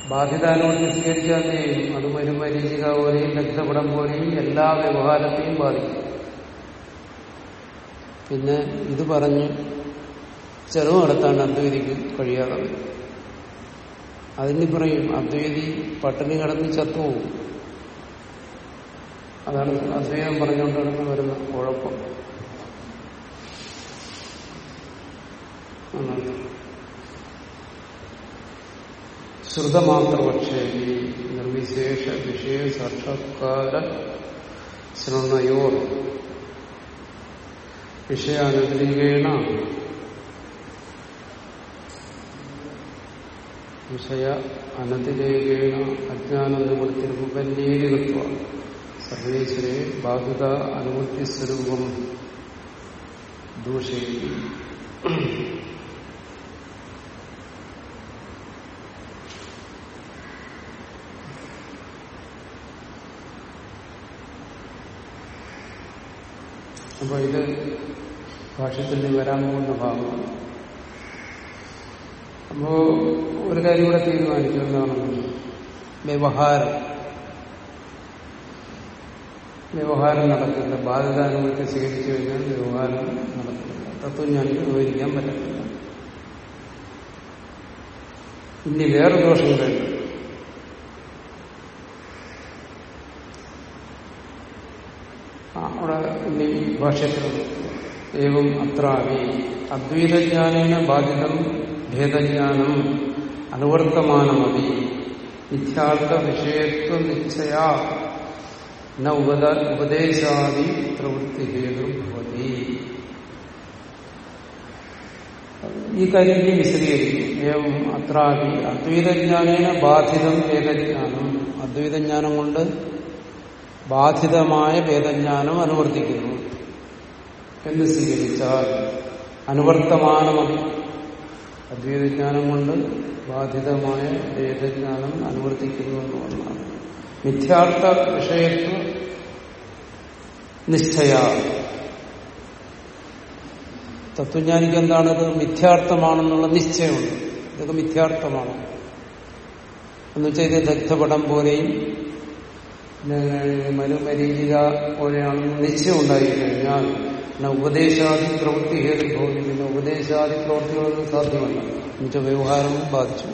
ബാധിതാനുവൃത്തി സ്വീകരിച്ചാൽ എന്ത് ചെയ്യും? അത് മരുമരീചിക പോലെയും രക്തപടം പോലെയും എല്ലാ വ്യവഹാരത്തെയും ബാധിക്കും. പിന്നെ ഇത് പറഞ്ഞ് ചെലവ് നടത്താണ്ട് അദ്വൈതിക്ക് കഴിയാതെ വരും അതിന് പറയും അദ്വൈതി പട്ടിണി കിടന്ന് ചത്തുപോകും അതാണ് അദ്വൈതം പറഞ്ഞുകൊണ്ടാണ് വരുന്ന കുഴപ്പം. ശ്രുതമാത്രപക്ഷേ നിർവിശേഷ വിഷയ സാക്ഷാത്കാര ശ്രമയോ വിഷയാനുദ്രീകേണ വിഷയ അനതിരേകേണ അജ്ഞാന നിവൃത്തി ഉപന്യേകത്വ സർവേശ്വരെ ബാധിത അനുവൃത്തി സ്വരൂപം ദൂഷേ അപ്പൊ ഇത് ഭാഷ്യത്തിൽ വരാൻ പോകുന്ന ഭാഗമാണ്. അപ്പോ ഒരു കാര്യം കൂടെ തീരുമാനിച്ചു. എന്താണ്? വ്യവഹാരം. വ്യവഹാരം നടക്കില്ല. ബാധിതാനുഭവത്തെ സ്വീകരിച്ചു കഴിഞ്ഞാൽ വ്യവഹാരം നടക്കില്ല. തത്വം ഞാൻ വിവരിക്കാൻ പറ്റത്തില്ല. ഇനി വേറെ ദോഷം കഴിഞ്ഞു അവിടെ ഇനി ഭാഷ്യത്തിൽ ഏവം അത്രാവി. അദ്വൈതജ്ഞാനേന ബാധിതം ഭേദജ്ഞാനം. അനുവർത്തമാനമതി. മിഥ്യാർത്ഥ വിഷയത്വ നിശ്ചയ. ന ഉപദ ഉപദേശാദി പ്രവൃത്തി ഹേതുർഭവതി ഈ കാര്യം ഇനി വിശദീകരിക്കും. ഏവം അത്രാപി അദ്വൈതജ്ഞാനേന ബാധിതം വേദജ്ഞാനം. അദ്വൈതജ്ഞാനം കൊണ്ട് ബാധിതമായ വേദജ്ഞാനം അനുവർത്തിക്കുന്നു. എന്ന് സ്വീകരിച്ചാൽ അനുവർത്തമാനമതി അദ്വൈതജ്ഞാനം കൊണ്ട് ബാധിതമായ വേദജ്ഞാനം അനുവർത്തിക്കുന്നു എന്ന് പറഞ്ഞാൽ മിഥ്യാർത്ഥ വിഷയത്വ നിശ്ചയ. തത്വജ്ഞാനിക്ക് എന്താണത് മിഥ്യാർത്ഥമാണെന്നുള്ള നിശ്ചയമുണ്ട്. ഇതൊക്കെ മിഥ്യാർത്ഥമാണ്. എന്നുവെച്ചാൽ ഇത് ദഗ്ധപടം പോലെയും മരുമരീചിക പോലെയാണെന്ന് നിശ്ചയം ഉണ്ടായി കഴിഞ്ഞാൽ ഉപദേശാദി പ്രവൃത്തി ഹേതു ഭവതി പിന്നെ ഉപദേശാദി പ്രവൃത്തികളൊന്നും സാധ്യമല്ല. എന്നുവെച്ചാൽ വ്യവഹാരവും ബാധിച്ചു.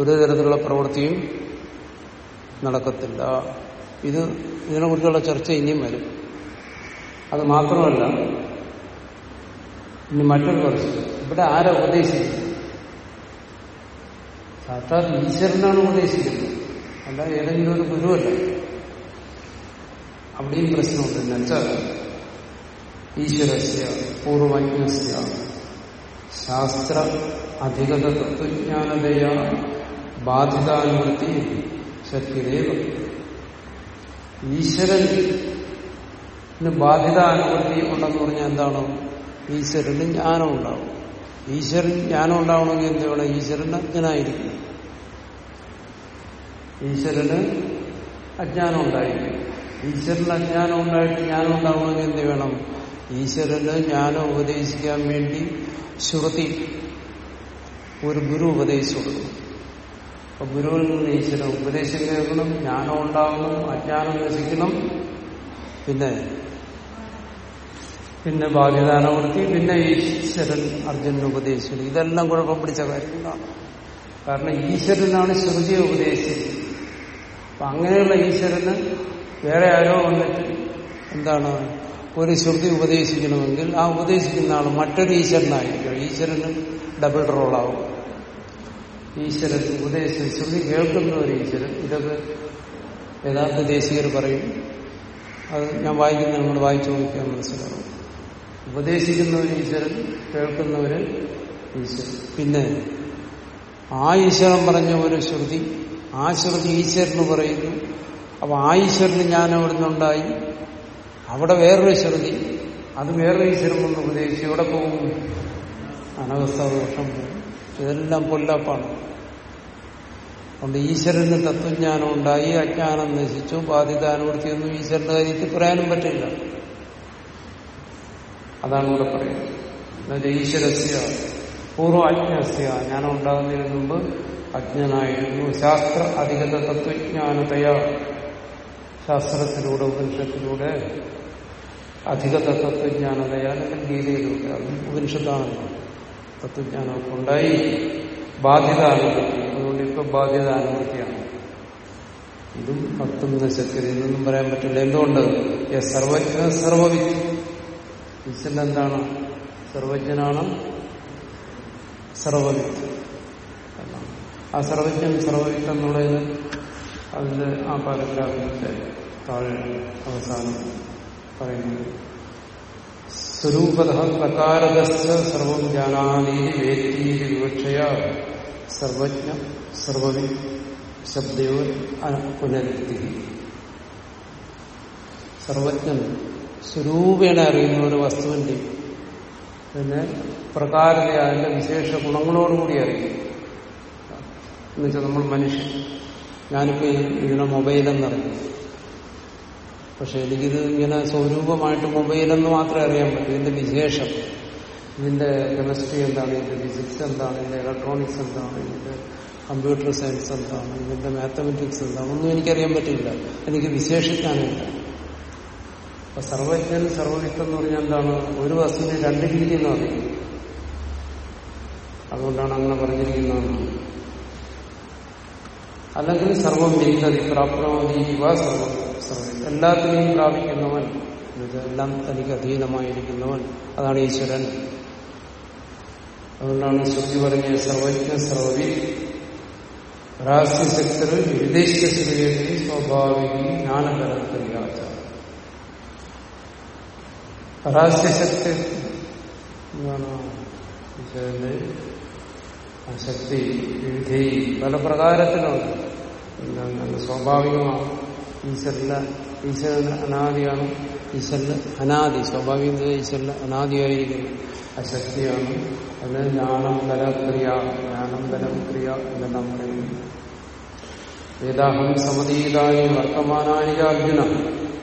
ഒരു തരത്തിലുള്ള പ്രവൃത്തിയും നടക്കത്തില്ല. ഇത് ഇതിനെക്കുറിച്ചുള്ള ചർച്ച ഇനിയും വരും. അത് മാത്രമല്ല ഇനി മറ്റൊരു പ്രശ്നം. ഇവിടെ ആരാ ഉപദേശിക്കുന്നത്? സാക്ഷാത് ഈശ്വരനാണ് ഉപദേശിക്കുന്നത്. അല്ല ഏതെങ്കിലും ഒരു ഗുരുവല്ല? അവിടെയും പ്രശ്നമുണ്ട് എന്നുവെച്ചാൽ ഈശ്വരസ്യ പൂർവജ്ഞസ്യ ശാസ്ത്ര അധികത തത്വജ്ഞാനതയ ബാധിതാനുവൃത്തി ശക്തിദേവ ഈശ്വരൻ ബാധിത അനുവൃത്തി ഉണ്ടെന്ന് പറഞ്ഞാൽ എന്താണ്? ഈശ്വരന് ജ്ഞാനം ഉണ്ടാവും. ഈശ്വരൻ ജ്ഞാനം ഉണ്ടാവണമെങ്കിൽ എന്ത് വേണം? ഈശ്വരൻ അജ്ഞനായിരിക്കും ഈശ്വരന് അജ്ഞാനം ഉണ്ടായിരിക്കും ഈശ്വരന് അജ്ഞാനം ഉണ്ടായിട്ട് ജ്ഞാനം ഉണ്ടാവണമെങ്കിൽ എന്ത് വേണം? ഈശ്വരന് ജ്ഞാനം ഉപദേശിക്കാൻ വേണ്ടി ശ്രുതി ഒരു ഗുരു ഉപദേശിച്ചു കൊടുക്കും അപ്പൊ ഗുരുവിൽ നിന്ന് ഈശ്വരൻ ഉപദേശം കേൾക്കണം ജ്ഞാനം ഉണ്ടാവണം അജ്ഞാനം നശിക്കണം. പിന്നെ? പിന്നെ ബാധ്യതാനവൃത്തി പിന്നെ ഈശ്വരൻ അർജുനന് ഉപദേശിച്ചത് ഇതെല്ലാം കുഴപ്പം പിടിച്ച കാര്യങ്ങളാണ് കാരണം ഈശ്വരനാണ് ശ്രുതിയെ ഉപദേശിച്ചത്. അപ്പൊ അങ്ങനെയുള്ള ഈശ്വരന് വേറെ ആരോ വന്നിട്ട് എന്താണ് ഒരു ശ്രുതി ഉപദേശിക്കണമെങ്കിൽ ആ ഉപദേശിക്കുന്ന ആൾ മറ്റൊരു ഈശ്വരനായിരിക്കും. ഈശ്വരന് ഡബിൾ റോളാവും ഈശ്വരൻ ഉപദേശം ശ്രുതി കേൾക്കുന്ന ഒരു ഈശ്വരൻ. ഇതൊക്കെ യഥാർത്ഥ ദേശീയർ പറയും. അത് ഞാൻ വായിക്കുന്ന നിങ്ങൾ വായിച്ചു നോക്കിയാൽ മനസ്സിലാവും. ഉപദേശിക്കുന്ന ഒരു ഈശ്വരൻ കേൾക്കുന്നവര് ഈശ്വരൻ. പിന്നെ ആ ഈശ്വരൻ പറഞ്ഞ ഒരു ശ്രുതി ആ ശ്രുതി ഈശ്വരന് പറയുന്നു. അപ്പൊ ആ ഈശ്വരന് ഞാൻ അവിടെ നിന്നുണ്ടായി അവിടെ വേറൊരു ശ്രുതി. അത് വേറൊരു ഈശ്വരൻ ഒന്ന് ഉപദേശിച്ച് ഇവിടെ പോകും? അനവസ്ഥ ദോഷം. ഇതെല്ലാം പൊല്ലാപ്പാണ്. അതുകൊണ്ട് ഈശ്വരന് തത്വജ്ഞാനം ഉണ്ടായി അജ്ഞാനം നശിച്ചു ബാധിതാനുവൃത്തിയൊന്നും ഈശ്വരന്റെ കാര്യത്തിൽ പറയാനും പറ്റില്ല. അതാണ് ഇവിടെ പറയുന്നത്. ഈശ്വരസ്യ പൂർവ അജ്ഞസ്യ ജ്ഞാനം ഉണ്ടാകുന്നതിന് മുമ്പ് അജ്ഞനായിരുന്നു. ശാസ്ത്ര അധികത തത്വജ്ഞാനതയ. ശാസ്ത്രത്തിലൂടെ ഉപനിഷത്തിലൂടെ അധിക തത്വജ്ഞാനതയ അല്ലെങ്കിൽ ഗീതയിലൂടെ അത് ഉപനിഷത്താണല്ലോ. തത്വജ്ഞാനമൊക്കെ ഉണ്ടായി. ബാധ്യത അനുഭൂതി അതുകൊണ്ട് ഇപ്പൊ ബാധ്യത അനുഭൂതിയാണ് ഇതും ഭക്തം നശത്തിൽ ഇതൊന്നും പറയാൻ പറ്റില്ല. എന്തുകൊണ്ട്? സർവജ്ഞ സർവവിദ്യ എന്താണ്? സർവജ്ഞനാണ് സർവവിത്ത് ആ സർവജ്ഞൻ സർവവിത്ത് എന്നുള്ളതിന് അതിന്റെ ആ പാരഗ്രാഫിന്റെ താഴെ അവസാനം പറയുന്നത്. സ്വരൂപത പ്രകാരതസ്ഥ സർവം ജാനാനീതി വേത്തീതി വിവക്ഷയ സർവജ്ഞ സർവവി ശബ്ദയോ പുനരുക്തി. സർവജ്ഞൻ സ്വരൂപേണ അറിയുന്ന ഒരു വസ്തുവിന്റെ പിന്നെ പ്രകാരത അതിന്റെ വിശേഷ ഗുണങ്ങളോടുകൂടി അറിയും. എന്നുവെച്ചാൽ നമ്മൾ മനുഷ്യൻ ഞാനിപ്പോ ഇതിനെ മൊബൈലെന്നറിയും പക്ഷെ എനിക്കിത് ഇങ്ങനെ സ്വരൂപമായിട്ട് മൊബൈലെന്ന് മാത്രമേ അറിയാൻ പറ്റൂ. ഇതിന്റെ വിശേഷം ഇതിന്റെ കെമിസ്ട്രി എന്താണ് ഇതിന്റെ ഫിസിക്സ് എന്താണ് ഇതിന്റെ ഇലക്ട്രോണിക്സ് എന്താണ് ഇതിന്റെ കമ്പ്യൂട്ടർ സയൻസ് എന്താണ് ഇതിന്റെ മാത്തമെറ്റിക്സ് എന്താണ് ഒന്നും എനിക്കറിയാൻ പറ്റില്ല എനിക്ക് വിശേഷിക്കാനില്ല. അപ്പൊ സർവജ്ഞൻ സർവവിത്ത് എന്ന് പറഞ്ഞാൽ എന്താണ്? ഒരു വസ്തുവിന് രണ്ട് രീതി എന്ന് പറയുന്നത് അതുകൊണ്ടാണ് അങ്ങനെ പറഞ്ഞിരിക്കുന്നത്. അല്ലെങ്കിൽ സർവം വിന്തതി പ്രാപ്തമതി സർവം എല്ലാത്തിനെയും പ്രാപിക്കുന്നവൻ എല്ലാം തനിക്ക് അധീനമായിരിക്കുന്നവൻ അതാണ് ഈശ്വരൻ. അതുകൊണ്ടാണ് ശുദ്ധി പറഞ്ഞ സർവജ്ഞ സർവവി രാസ്യശക്തർ വിദേശ ശ്രീയതി സ്വാഭാവിക ജ്ഞാനപരക്രിയാച്ച പരാസ്യശക്തി എന്താണ് ഈശ്വരന്റെ ആ ശക്തി വിവിധി പല പ്രകാരത്തിലുണ്ട്. എന്താണ് സ്വാഭാവികമാണ് ഈശ്വരന് ഈശ്വരന് അനാദിയാണ്. ഈശ്വരന് അനാദി സ്വാഭാവികത ഈശ്വരന് അനാദിയായിരിക്കുന്നു അശക്തിയാണ് ശക്തിയാണ്. അതിന് ജ്ഞാനം ബലക്രിയ ജ്ഞാനം ബലക്രിയ എന്നെല്ലാം പറയുന്നു. വേദാഹം സമതീതാനി വർത്തമാനാനി അർജുന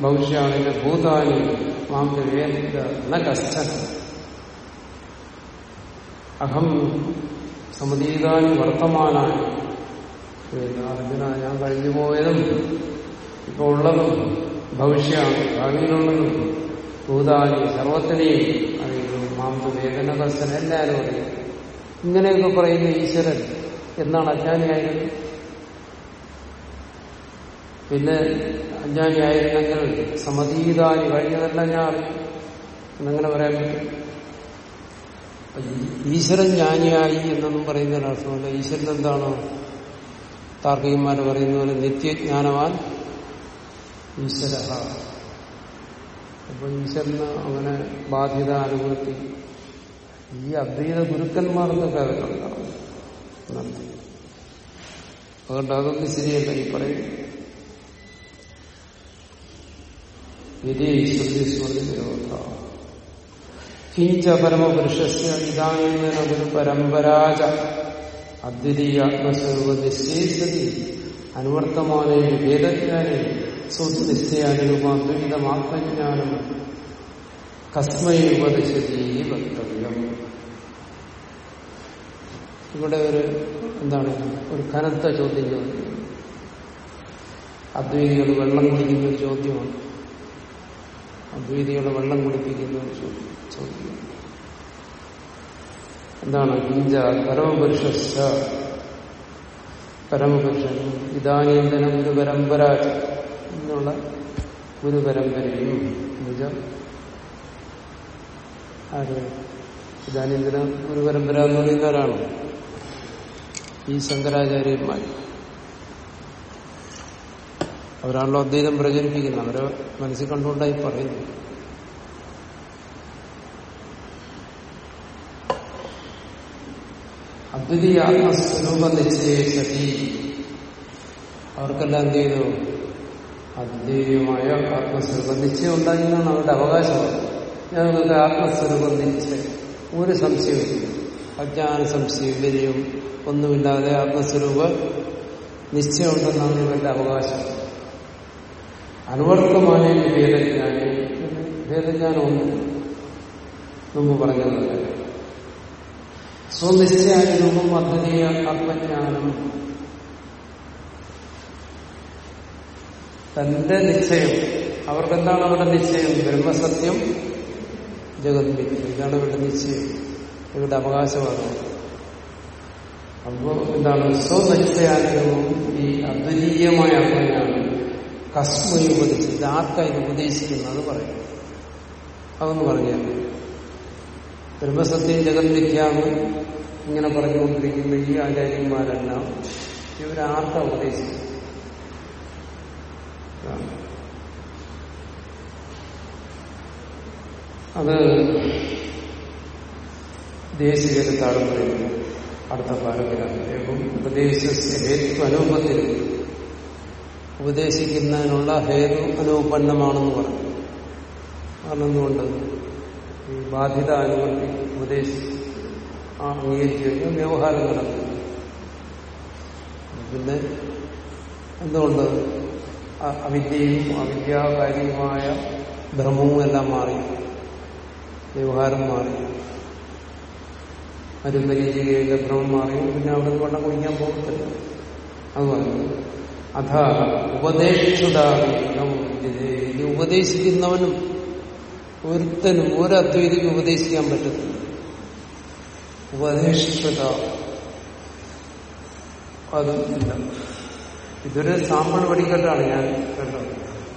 ഭവിഷ്യാണി ഭൂതാനി മാം വേദ ന കശ്ചൻ അഹം സമതീതാനി വർത്തമാനാനി. അർജുന ഞാൻ കഴിഞ്ഞു പോയതും ഇപ്പൊ ഉള്ളതും ഭവിഷ്യാണ് ഭാവിയിലുള്ളതും ഭൂതാനി സർവത്തിനെയും അറിയുന്നു. മാംസ വേദന കർശന എല്ലാവരും അറിയും ഇങ്ങനെയൊക്കെ പറയുന്ന ഈശ്വരൻ എന്നാണ് അജ്ഞാനിയായത്. പിന്നെ അജ്ഞാനിയായിരുന്നെങ്കിൽ സമതീതാനി കഴിഞ്ഞതെല്ലാം ഞാൻ അറിയും എന്നങ്ങനെ പറയാൻ പറ്റും. ഈശ്വരൻ ജ്ഞാനിയായി എന്നൊന്നും പറയുന്നതിന് അർത്ഥമല്ല ഈശ്വരൻ എന്താണോ? താർക്കികന്മാർ പറയുന്ന പോലെ നിത്യജ്ഞാനവാൻ ഈശ്വര അപ്പൊ ഈശ്വരന് അങ്ങനെ ബാധ്യത അനുഭവത്തി ഈ അദ്വൈത ഗുരുക്കന്മാർക്കൊക്കെ അതൊക്കെയുണ്ടാവും നന്ദി. അതുകൊണ്ട് അതൊന്നും ശരിയല്ല ഈ പറയും ഇതേ ഈശ്വരി സ്മൃതി വിരോധ കിഞ്ച പരമപുരുഷസ്യ ഇതാനേന ഒരു പരമ്പരാജ അദ്വിതീയാത്മസ്വരൂപ നിശ്ചയിച്ചതി അനുവർത്തമാനേ ഭേദജ്ഞാനെ സ്വനിശ്ചയാനുരൂപാദ്വൈതമാത്മജ്ഞാനം കസ്മൈ ഉപദിശതി വക്തവ്യം. ഇവിടെ ഒരു എന്താണ് ഒരു കനത്ത ചോദ്യം ചോദിക്കുന്നു അദ്വൈതികൾ വെള്ളം കുടിക്കുന്ന ഒരു ചോദ്യമാണ്. അദ്വൈതികൾ വെള്ളം കുടിപ്പിക്കുന്ന ഒരു ചോദ്യം. എന്താണ്? ഹിഞ്ച പരമപുരുഷ പരമപുരുഷൻ ഇതാനീന്തനം ഒരു പരമ്പര എന്നുള്ള ഒരു പരമ്പരയും എന്നുവെച്ചാൽ ആര്? ഇതാനിന്ദ്ര ഒരു പരമ്പര എന്ന് പറയുന്ന ഒരാളാണ് ഈ ശങ്കരാചാര്യന്മാർ. അവരാണല്ലോ അദ്വൈതം പ്രചരിപ്പിക്കുന്നത്. അവരെ മനസ്സിൽ കണ്ടുകൊണ്ടായി പറയുന്നു. അദ്വിതീയ ആത്മസ്വരൂപ നിശ്ചയ നിശ്ചയിച്ചതി. അവർക്കെല്ലാം എന്ത് ചെയ്തു? അദ്വൈതീയമായ ആത്മസ്വരൂപം നിശ്ചയം ഉണ്ടായിരുന്നാണ് അവരുടെ അവകാശമാണ് ഞങ്ങൾക്ക് ആത്മസ്വരൂപം നിശ്ചയം ഒരു സംശയമില്ല അജ്ഞാന സംശയം ഒന്നുമില്ലാതെ ആത്മസ്വരൂപ നിശ്ചയമുണ്ടെന്നാണ് ഇവരുടെ അവകാശം. അനുവർത്തമായ ഭേദജ്ഞാനം ഭേദജ്ഞാനമുണ്ട് മുമ്പ് പറഞ്ഞതല്ലേ സ്വനിശ്ചയാനുരൂപം പദ്ധതിയ ആത്മജ്ഞാനം തന്റെ നിശ്ചയം. അവർക്കെന്താണ് അവരുടെ നിശ്ചയം? ബ്രഹ്മസത്യം ജഗത് മിഥ്യ ഇതാണ് ഇവരുടെ നിശ്ചയം. ഇവരുടെ അവകാശവാദം അപ്പോ എന്താണ് സ്വനിശ്ചയാഗ്രഹവും ഈ അദ്വിതീയമായ ആത്മജ്ഞാനം കസ്മയി ഉപദേശിച്ചത് ആർക്കായി ഉപദേശിക്കുന്നത് പറയും. അതൊന്ന് പറഞ്ഞു ബ്രഹ്മസത്യം ജഗന്മിഥ്യാന്ന് ഇങ്ങനെ പറഞ്ഞുകൊണ്ടിരിക്കുന്ന ഈ ആചാര്യന്മാരെല്ലാം ഇവരാർക്കാ ഉപദേശിക്കുന്നത്? അത് ദേശീയത്തെ പറയുന്നു അടുത്ത പാരമ്പര്യം ഏവം ഉപദേശസ്യ ഹേതു അനുപത്തിൽ ഉപദേശിക്കുന്നതിനുള്ള ഹേതു അനുപന്നമാണെന്ന് പറഞ്ഞു. കാരണം ഈ ബാധ്യത അനുമതി ഉപദേശി അംഗീകരിച്ചു വ്യവഹാരം നടത്തുന്നു പിന്നെ എന്തുകൊണ്ട് അവിദ്യയും അവിദ്യാകാരിയുമായ ഭ്രമവും എല്ലാം മാറി. വ്യവഹാരം മാറി. മരുന്നരീതിയുടെ ഭ്രമം മാറി. പിന്നെ അവിടെ നിന്ന് വെള്ളം കുടിക്കാൻ പോകത്തില്ല. അത് പറഞ്ഞു. അഥ ഉപദേശിച്ചതാകും ഉപദേശിക്കുന്നവനും ഒരുത്തനും ഒരു അദ്വൈതിക്ക് ഉപദേശിക്കാൻ പറ്റത്തില്ല. ഉപദേശിച്ചത. അതും ഇല്ല. ഇതൊരു സാമ്പിൾ പഠിക്കേണ്ടതാണ് ഞാൻ കേട്ടത്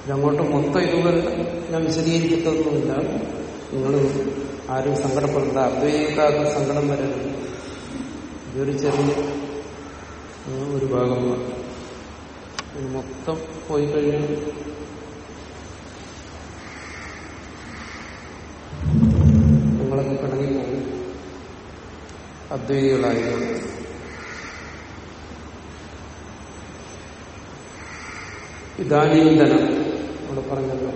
ഇതങ്ങോട്ട് മൊത്തം ഇതുപോലെ ഞാൻ വിശദീകരിക്കത്തൊന്നുമില്ല. നിങ്ങൾ ആരും സങ്കടപ്പെടേണ്ട. അദ്വൈതക്കാർക്ക് സങ്കടം വരരുത് ഇതൊരു ചെറിയ ഒരു ഭാഗമാണ് മൊത്തം പോയി കഴിഞ്ഞാൽ നിങ്ങളൊക്കെ പിണങ്ങി പോകും. അദ്വൈതികളായതുകൊണ്ട് ഇതാനീന്തനം അവിടെ പറഞ്ഞല്ലോ.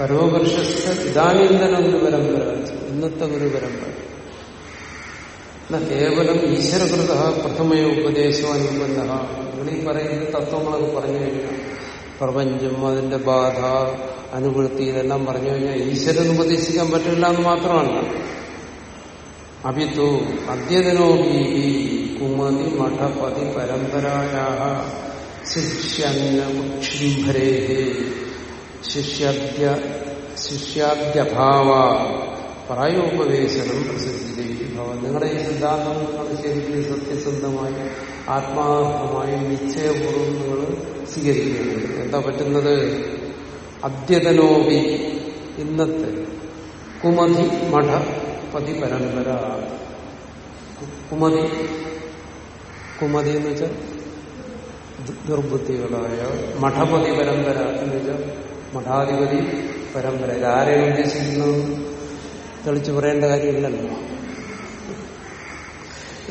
പരമപുരുഷസ് ഇതാനീന്തനം ഒരു പരമ്പര. ഇന്നത്തെ ഒരു പരമ്പര. എന്നാ കേവലം ഈശ്വരകൃത പ്രഥമയ ഉപദേശം അനുബന്ധ ഇവിടെ ഈ പറയുന്ന തത്വങ്ങളൊക്കെ പറഞ്ഞു കഴിഞ്ഞാൽ പ്രപഞ്ചം അതിന്റെ ബാധ അനുവൃത്തി ഇതെല്ലാം പറഞ്ഞു കഴിഞ്ഞാൽ ഈശ്വരൻ ഉപദേശിക്കാൻ പറ്റില്ല എന്ന് മാത്രമല്ല അഭിത്തു അദ്യതനോപി കുമതി മഠപതി പരമ്പരായ ശിഷ്യന്യമുക്ഷിംഭരേ ശിഷ്യാദ്യ ശിഷ്യാദ്യഭാവ. പ്രായോപദേശനം പ്രസിദ്ധിഭവൻ നിങ്ങളുടെ ഈ സിദ്ധാന്തം നിങ്ങൾ ശരിക്കും സത്യസന്ധമായി ആത്മാർത്ഥമായി നിശ്ചയപൂർവം നിങ്ങൾ സ്വീകരിക്കുകയാണ് എന്താ പറ്റുന്നത്? അദ്യതനോപി ഇന്നത്തെ കുമതി മഠ പതി പരമ്പര കുമതി കുമതി എന്ന് വെച്ചാൽ ദുർബുദ്ധികളായ മഠപതി പരമ്പര എന്ന് വെച്ചാൽ മഠാധിപതി പരമ്പര. ഇതാരെയാണ് ഉദ്ദേശിക്കുന്നത്? തെളിച്ചു പറയേണ്ട കാര്യമില്ലല്ലോ.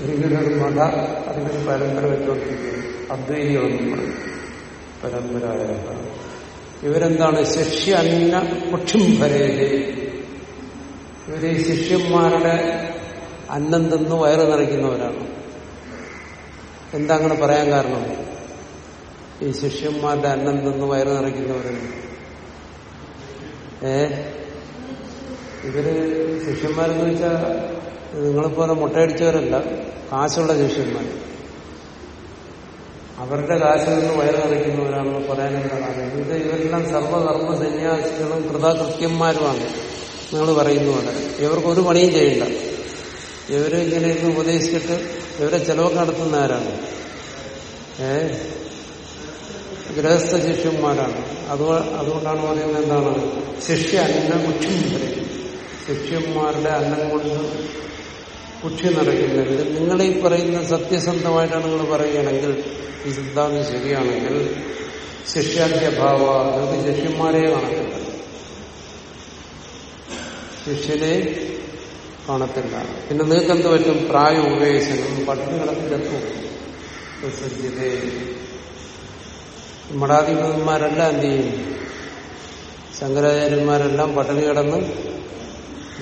ഒരിക്കലും ഒരു മഠ അതിനൊരു പരമ്പര വെച്ചുകൊണ്ടിരിക്കുന്നു അദ്വൈതികളൊന്നും പറയും. പരമ്പരായ ഇവരെന്താണ്? ശിഷ്യ അന്ന പക്ഷിംഭരയിലെ ഇവർ ശിഷ്യന്മാരുടെ അന്നം തിന്ന് വയറ് നിറയ്ക്കുന്നവരാണ്. എന്താ അങ്ങനെ പറയാൻ കാരണം? ഈ ശിഷ്യന്മാരുടെ അന്നം തിന്ന് വയറ് നിറയ്ക്കുന്നവരെന്ന് ഏ? ഇവർ ശിഷ്യന്മാരെന്ന് വെച്ചാൽ നിങ്ങളെപ്പോലെ മുട്ടയടിച്ചവരല്ല കാശുള്ള ശിഷ്യന്മാർ അവരുടെ കാശിൽ നിന്ന് വയറ് നിറയ്ക്കുന്നവരാണെന്ന് പറയാനുള്ള കാരണം ഇത് ഇവരെല്ലാം സർവകർമ്മ സന്യാസികളും കൃതാകൃത്യന്മാരുമാണ്. നിങ്ങൾ പറയുന്ന പോലെ. ഇവർക്ക് ഒരു പണിയും ചെയ്യണ്ട. ഇവരും ഇങ്ങനെ ഇന്ന് ഉപദേശിച്ചിട്ട് ഇവരെ ചെലവൊക്കെ നടത്തുന്ന ആരാണ് ഏ? ഗൃഹസ്ഥ ശിഷ്യന്മാരാണ്. അത് അതുകൊണ്ടാണ് പറയുന്നത് എന്താണ്? ശിഷ്യ അന്ന കുക്ഷി നിറയും ശിഷ്യന്മാരുടെ അന്നം കൊണ്ട് കുക്ഷി നിറയ്ക്കുന്നത് നിങ്ങൾ ഈ പറയുന്ന സത്യസന്ധമായിട്ടാണ് നിങ്ങൾ പറയുകയാണെങ്കിൽ ഈ സിദ്ധാന്തം ശരിയാണെങ്കിൽ ശിഷ്യാദ്യഭാവ നിങ്ങൾക്ക് ശിഷ്യന്മാരെ കാണത്തില്ല. ശിഷ്യനെ കാണത്തില്ല. പിന്നെ നിങ്ങൾക്ക് എന്ത് പറ്റും? പ്രായ ഉപവേശനം പട്ടിണി കിടക്കിലെത്തും സജ്ജതേ മഠാധിപന്മാരെല്ലാം എന്ത് ചെയ്യും? ശങ്കരാചാര്യന്മാരെല്ലാം പട്ടിണി കിടന്ന്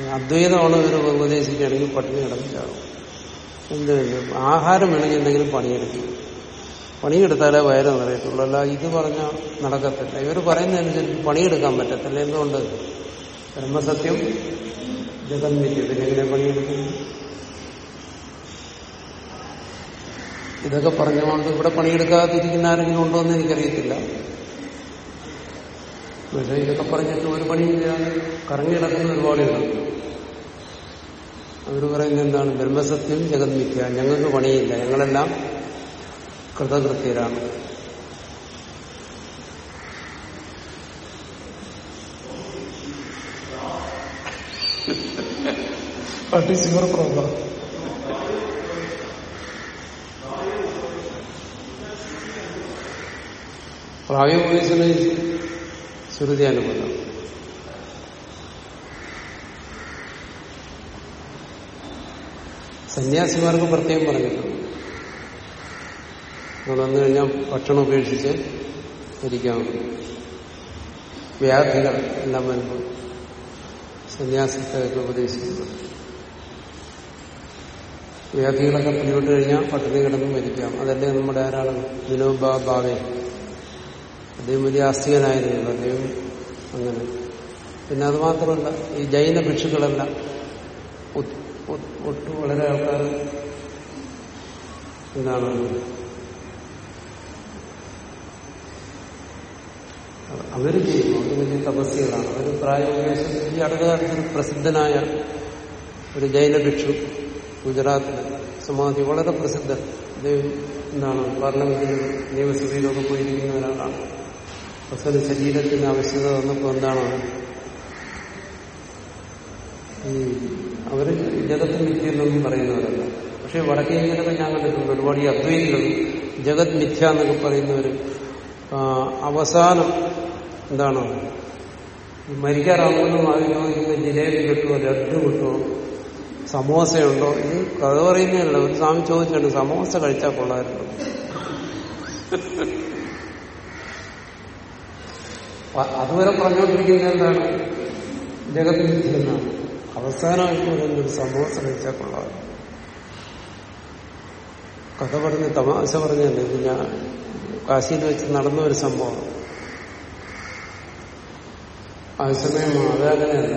അദ്വൈതമാണ് ഇവർ ഉപദേശിക്കുകയാണെങ്കിൽ പട്ടിണി കിടന്നിട്ടാകും എന്ത് ആഹാരം വേണമെങ്കിൽ എന്തെങ്കിലും പണിയെടുക്കും. പണിയെടുത്താലേ വയറ് നിറയത്തുള്ളൂ. അല്ല ഇത് പറഞ്ഞാൽ നടക്കത്തില്ല. ഇവർ പറയുന്നതനുസരിച്ച് പണിയെടുക്കാൻ പറ്റത്തില്ല. എന്തുകൊണ്ട്? ബ്രഹ്മസത്യം ജഗന്മിത്യം ഇതിനെങ്ങനെ പണിയെടുക്കുന്നു. ഇതൊക്കെ പറഞ്ഞുകൊണ്ട് ഇവിടെ പണിയെടുക്കാതിരിക്കുന്ന ആരെങ്കിലും ഉണ്ടോ എന്ന് എനിക്കറിയത്തില്ല. പക്ഷേ ഇതൊക്കെ പറഞ്ഞിട്ട് ഒരു പണിയും കറങ്ങി കിടക്കുന്ന ഒരുപാടുകളുണ്ട് അവർ പറയുന്നത് എന്താണ്? ബ്രഹ്മസത്യം ജഗന്മിത്യ ഞങ്ങൾക്ക് പണിയില്ല. ഞങ്ങളെല്ലാം കൃതകൃത്യരാണ്. What is your problem? പ്രായോഗികത്തിന് ശ്രുതി അനുബന്ധം സന്യാസിമാർക്ക് പ്രത്യേകം പറഞ്ഞിട്ടുണ്ട്. നിങ്ങൾ വന്നു കഴിഞ്ഞാൽ ഭക്ഷണം ഉപേക്ഷിച്ച് ഇരിക്കാം. വ്യാധികൾ എല്ലാം വരുമ്പോൾ സന്യാസത്തെയൊക്കെ ഉപദേശിക്കുന്നു. വ്യാധികളൊക്കെ പിടിപെട്ട് കഴിഞ്ഞാൽ പട്ടിണി കിടന്ന് മരിക്കാം. അതല്ലേ നമ്മുടെ ആരാണ് വിനോബാ ഭാവേ അദ്ദേഹം വലിയ ആസ്തികനായിരുന്നു അദ്ദേഹം അങ്ങനെ. പിന്നെ അത് മാത്രമല്ല ഈ ജൈന ഭിക്ഷുക്കളെല്ലാം. ഒട്ടു വളരെ ആൾക്കാർ എന്താണ് അവർ ചെയ്യുന്നു അവർ വലിയ തപസ്യകളാണ്. അവർ പ്രായോഗിക ഈ അടുത്ത കാലത്ത് പ്രസിദ്ധനായ ഒരു ജൈന ഭിക്ഷു ഗുജറാത്തിലെ സമാധി വളരെ പ്രസിദ്ധ. എന്താണ് പാർലമെന്റിൽ നിയമസഭയിലൊക്കെ പോയിരിക്കുന്ന ഒരാളാണ്. അവസാന ശരീരത്തിന് ആവശ്യകത വന്നപ്പോൾ എന്താണ് അവർ ജഗത്ത് മിഥ്യെന്നൊന്നും പറയുന്നവരല്ല. പക്ഷെ വടക്കേ ഇന്ത്യയിലൊക്കെ ഞാൻ കണ്ടിട്ടുണ്ട് ഒരുപാട് ഈ അദ്വൈതികളും ജഗത് മിഥ്യ എന്നൊക്കെ പറയുന്നവര് അവസാനം എന്താണ് ഈ ആഗ്രഹിക്കുന്ന ജിലേബി കിട്ടുമോ ലഡ്ഡു കിട്ടുമോ സമോസയുണ്ടോ? ഇത് കഥ പറയുന്നതല്ല ഒരു സ്വാമി ചോദിച്ചാണ് സമോസ കഴിച്ചാൽ കൊള്ളായിരുന്നു അതുവരെ പറഞ്ഞുകൊണ്ടിരിക്കുന്നത് എന്താണ്? ജഗത്തിൽ എന്നാണ് അവസാനമായിട്ട് ഒരു സമോസ കഴിച്ചാൽ കൊള്ളാം കഥ പറഞ്ഞ് തമാശ പറഞ്ഞല്ലേ? ഇത് ഞാൻ കാശിയിൽ വെച്ച് നടന്ന ഒരു സംഭവം. ആ അതേസമയം അതങ്ങനെയല്ല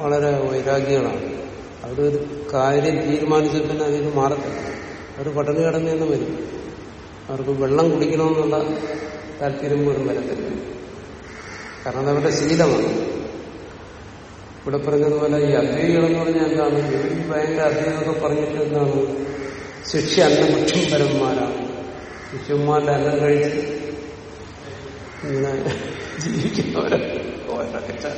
വളരെ വൈരാഗ്യങ്ങളാണ്. അവരൊരു കാര്യം തീരുമാനിച്ച പിന്നെ അതിന് മാറത്തില്ല. അവർ പട്ടിണി കിടന്നു വരും. അവർക്ക് വെള്ളം കുടിക്കണമെന്നുള്ള താല്പര്യം പോലും വരത്തില്ല. കാരണം അവരുടെ ശീലമാണ്. ഇവിടെ പറഞ്ഞതുപോലെ ഈ അദ്വൈകളെന്ന് പറഞ്ഞാൽ എന്താണ്? ഈ ഭയങ്കര അദ്വൈതമൊക്കെ പറഞ്ഞിട്ട് എന്താണ്? ശിഷ്യ അന്നമുഖ്യം പരന്മാരാണ് ശിഷ്യന്മാരുടെ അന്നം കഴിച്ച് ഇങ്ങനെ ജീവിക്കുന്നവരെ ഓരൊക്കെ ചാ-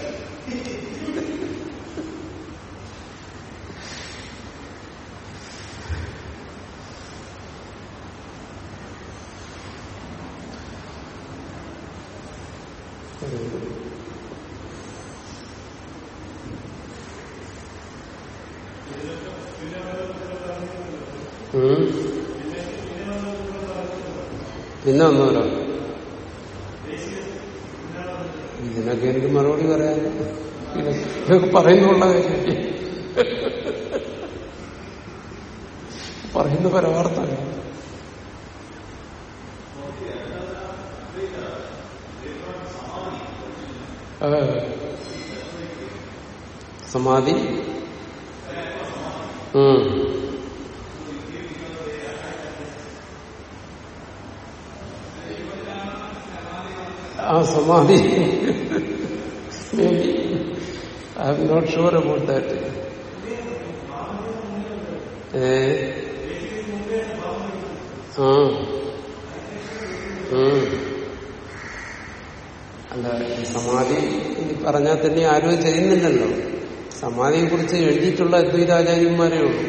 ഉം. പിന്നെ ഒന്നുമല്ലോ ഇതിനൊക്കെ എനിക്ക് മറുപടി പറയാൻ ഇതൊക്കെ പറയുന്നുള്ള കാര്യം പറയുന്ന പരമാർത്ഥമാണ്. സമാധി. ആ സമാധി നോട്ട് ഷുവർ അബൌട്ട് ദാറ്റ് ഏ. അല്ല സമാധി പറഞ്ഞാൽ തന്നെ ആരും ചെയ്യുന്നില്ലല്ലോ സമാധിയെ കുറിച്ച് എഴുതിയിട്ടുള്ള അദ്വൈതാചാര്യന്മാരേ ഉള്ളൂ.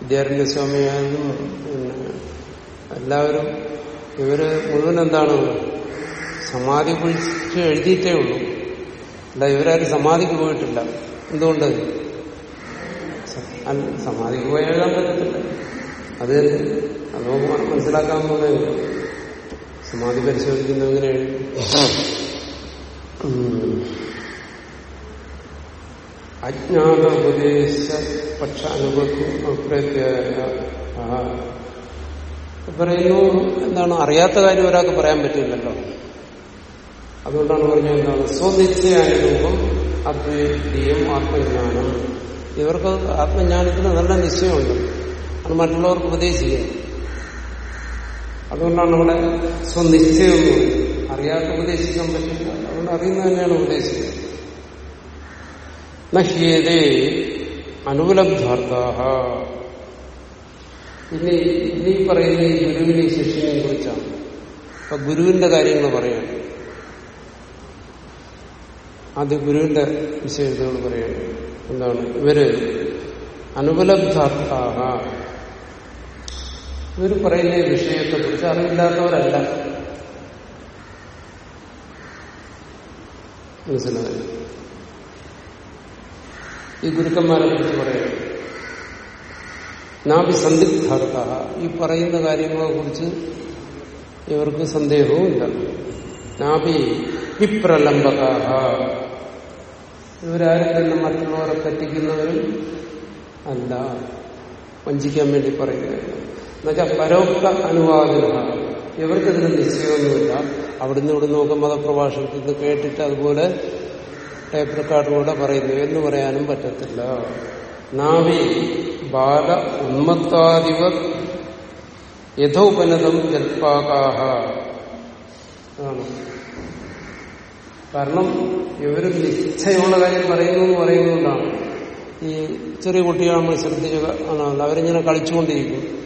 വിദ്യാരണ്യസ്വാമിയായാലും എല്ലാവരും ഇവർ മുഴുവൻ എന്താണ്? സമാധി കുറിച്ച് എഴുതിയിട്ടേ ഉള്ളൂ. അല്ല ഇവരാരും സമാധിക്ക് പോയിട്ടില്ല. എന്തുകൊണ്ട്? സമാധിക്ക് പോയി എഴുതാൻ പറ്റത്തില്ല. അത് അതോ മനസ്സിലാക്കാൻ പോകുന്നത് സമാധി പരിശോധിക്കുന്ന എങ്ങനെ അജ്ഞാത ഉപദേശ പക്ഷ അനുഭവം. പറയുന്നു എന്താണ് അറിയാത്ത കാര്യം ഒരാൾക്ക് പറയാൻ പറ്റില്ലല്ലോ. അതുകൊണ്ടാണ് പറഞ്ഞത് എന്താണ്? സ്വനിശ്ചയ അനുഭവം അദ്വൈതീയം ആത്മജ്ഞാനം. ഇവർക്ക് ആത്മജ്ഞാനത്തിന് നല്ല നിശ്ചയമുണ്ട്. അത് മറ്റുള്ളവർക്ക് ഉപദേശിക്കുന്നത് അതുകൊണ്ടാണ് നമ്മുടെ സ്വനിശ്ചയം പറയുന്നത് അറിയാത്ത ഉപദേശിക്കാൻ പറ്റില്ല. അതുകൊണ്ട് അറിയുന്നത് തന്നെയാണ് ഉപദേശിക്കുന്നത് നഹ്യേതേ അനുപലബ്ധാർത്ഥ ഇനി ഇനി പറയുന്ന ഈ ഗുരുവിനെയും കുറിച്ചാണ് അപ്പൊ ഗുരുവിന്റെ കാര്യങ്ങൾ പറയാണ്. ആദ്യം ഗുരുവിന്റെ വിശേഷതകൾ പറയുന്നു എന്താണ്? ഇവർ അനുപലബ്ധാർത്ഥ ഇവർ പറയുന്ന വിഷയത്തെ കുറിച്ച് അറിവില്ലാത്തവരല്ല. മനസ്സിലായി? ഈ ഗുരുക്കന്മാരെ കുറിച്ച് പറയാം. നാഭി സന്ദിഗ്ധാർത്ഥ ഈ പറയുന്ന കാര്യങ്ങളെ കുറിച്ച് ഇവർക്ക് സന്ദേഹവും ഇല്ല നാഭി വിപ്രലംബകാഹ. ഇവരാരും തന്നെ മറ്റുള്ളവരെ പറ്റിക്കുന്നവരും അല്ല. വഞ്ചിക്കാൻ വേണ്ടി പറയുകയാണ്. എന്നുവെച്ചാൽ പരോക്ത അനുവാദന ഇവർക്ക് ഇതിന് നിശ്ചയമൊന്നുമില്ല. അവിടുന്ന് ഇവിടുന്ന് നോക്കും മതപ്രഭാഷണത്തിൽ നിന്ന് കേട്ടിട്ട് അതുപോലെ ടേപ്പ് കാർഡിലൂടെ പറയുന്നു എന്ന് പറയാനും പറ്റത്തില്ല. നാവി ബാല ഉന്മത്താദിവർ യഥോപനതം ജൽപാകാഹ. കാരണം ഇവർ നിശ്ചയമുള്ള കാര്യം പറയുന്നു എന്ന് പറയുന്നതുകൊണ്ടാണ് ഈ ചെറിയ കുട്ടികളെ ശ്രദ്ധിച്ച ആണല്ലോ അവരിങ്ങനെ കളിച്ചുകൊണ്ടിരിക്കും.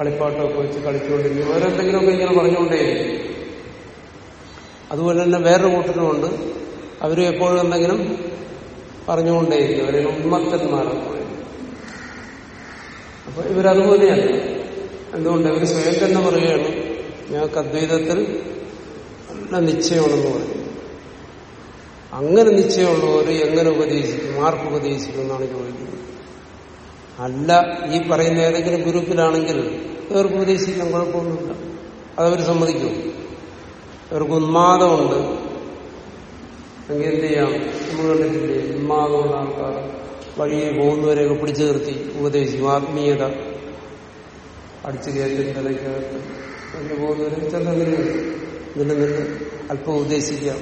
കളിപ്പാട്ടമൊക്കെ വെച്ച് കളിച്ചുകൊണ്ടിരിക്കും. അവരെന്തെങ്കിലുമൊക്കെ ഇങ്ങനെ പറഞ്ഞുകൊണ്ടേയിരിക്കും. അതുപോലെ തന്നെ വേറൊരു കൂട്ടരുമുണ്ട്. അവരും എപ്പോഴും എന്തെങ്കിലും പറഞ്ഞുകൊണ്ടേയിരിക്കും. അവരെ ഉന്മത്തന്മാരാണ് അപ്പൊ ഇവരതുപോലെയല്ല. എന്തുകൊണ്ട്? ഇവർ സ്വയം തന്നെ പറയുകയാണ് ഞങ്ങൾക്ക് അദ്വൈതത്തിൽ നിശ്ചയമാണെന്ന് പറയും. അങ്ങനെ നിശ്ചയമുള്ളവർ എങ്ങനെ ഉപദേശിക്കും? ആർക്ക് ഉപദേശിക്കും എന്നാണ് ചോദിക്കുന്നത്. അല്ല ഈ പറയുന്ന ഏതെങ്കിലും ഗ്രൂപ്പിലാണെങ്കിൽ ഇവർക്ക് ഉപദേശിക്കാൻ കുഴപ്പമൊന്നുമില്ല. അതവർ സമ്മതിക്കും. ഇവർക്ക് ഉന്മാദമുണ്ട്. എന്ത് ചെയ്യാം? നമ്മൾ കണ്ടിട്ടില്ലേ? ഉന്മാദമുള്ള ആൾക്കാർ വഴിയെ പോകുന്നവരെയൊക്കെ പിടിച്ചു നിർത്തി ഉപദേശിക്കും. ആത്മീയത. അടിച്ചു കയറ്റി തലയ്ക്കകത്ത്. പോകുന്നവരെ ചെന്നെങ്കിലും നിന്ന് നിന്ന്. അല്പം ഉപദേശിക്കാം.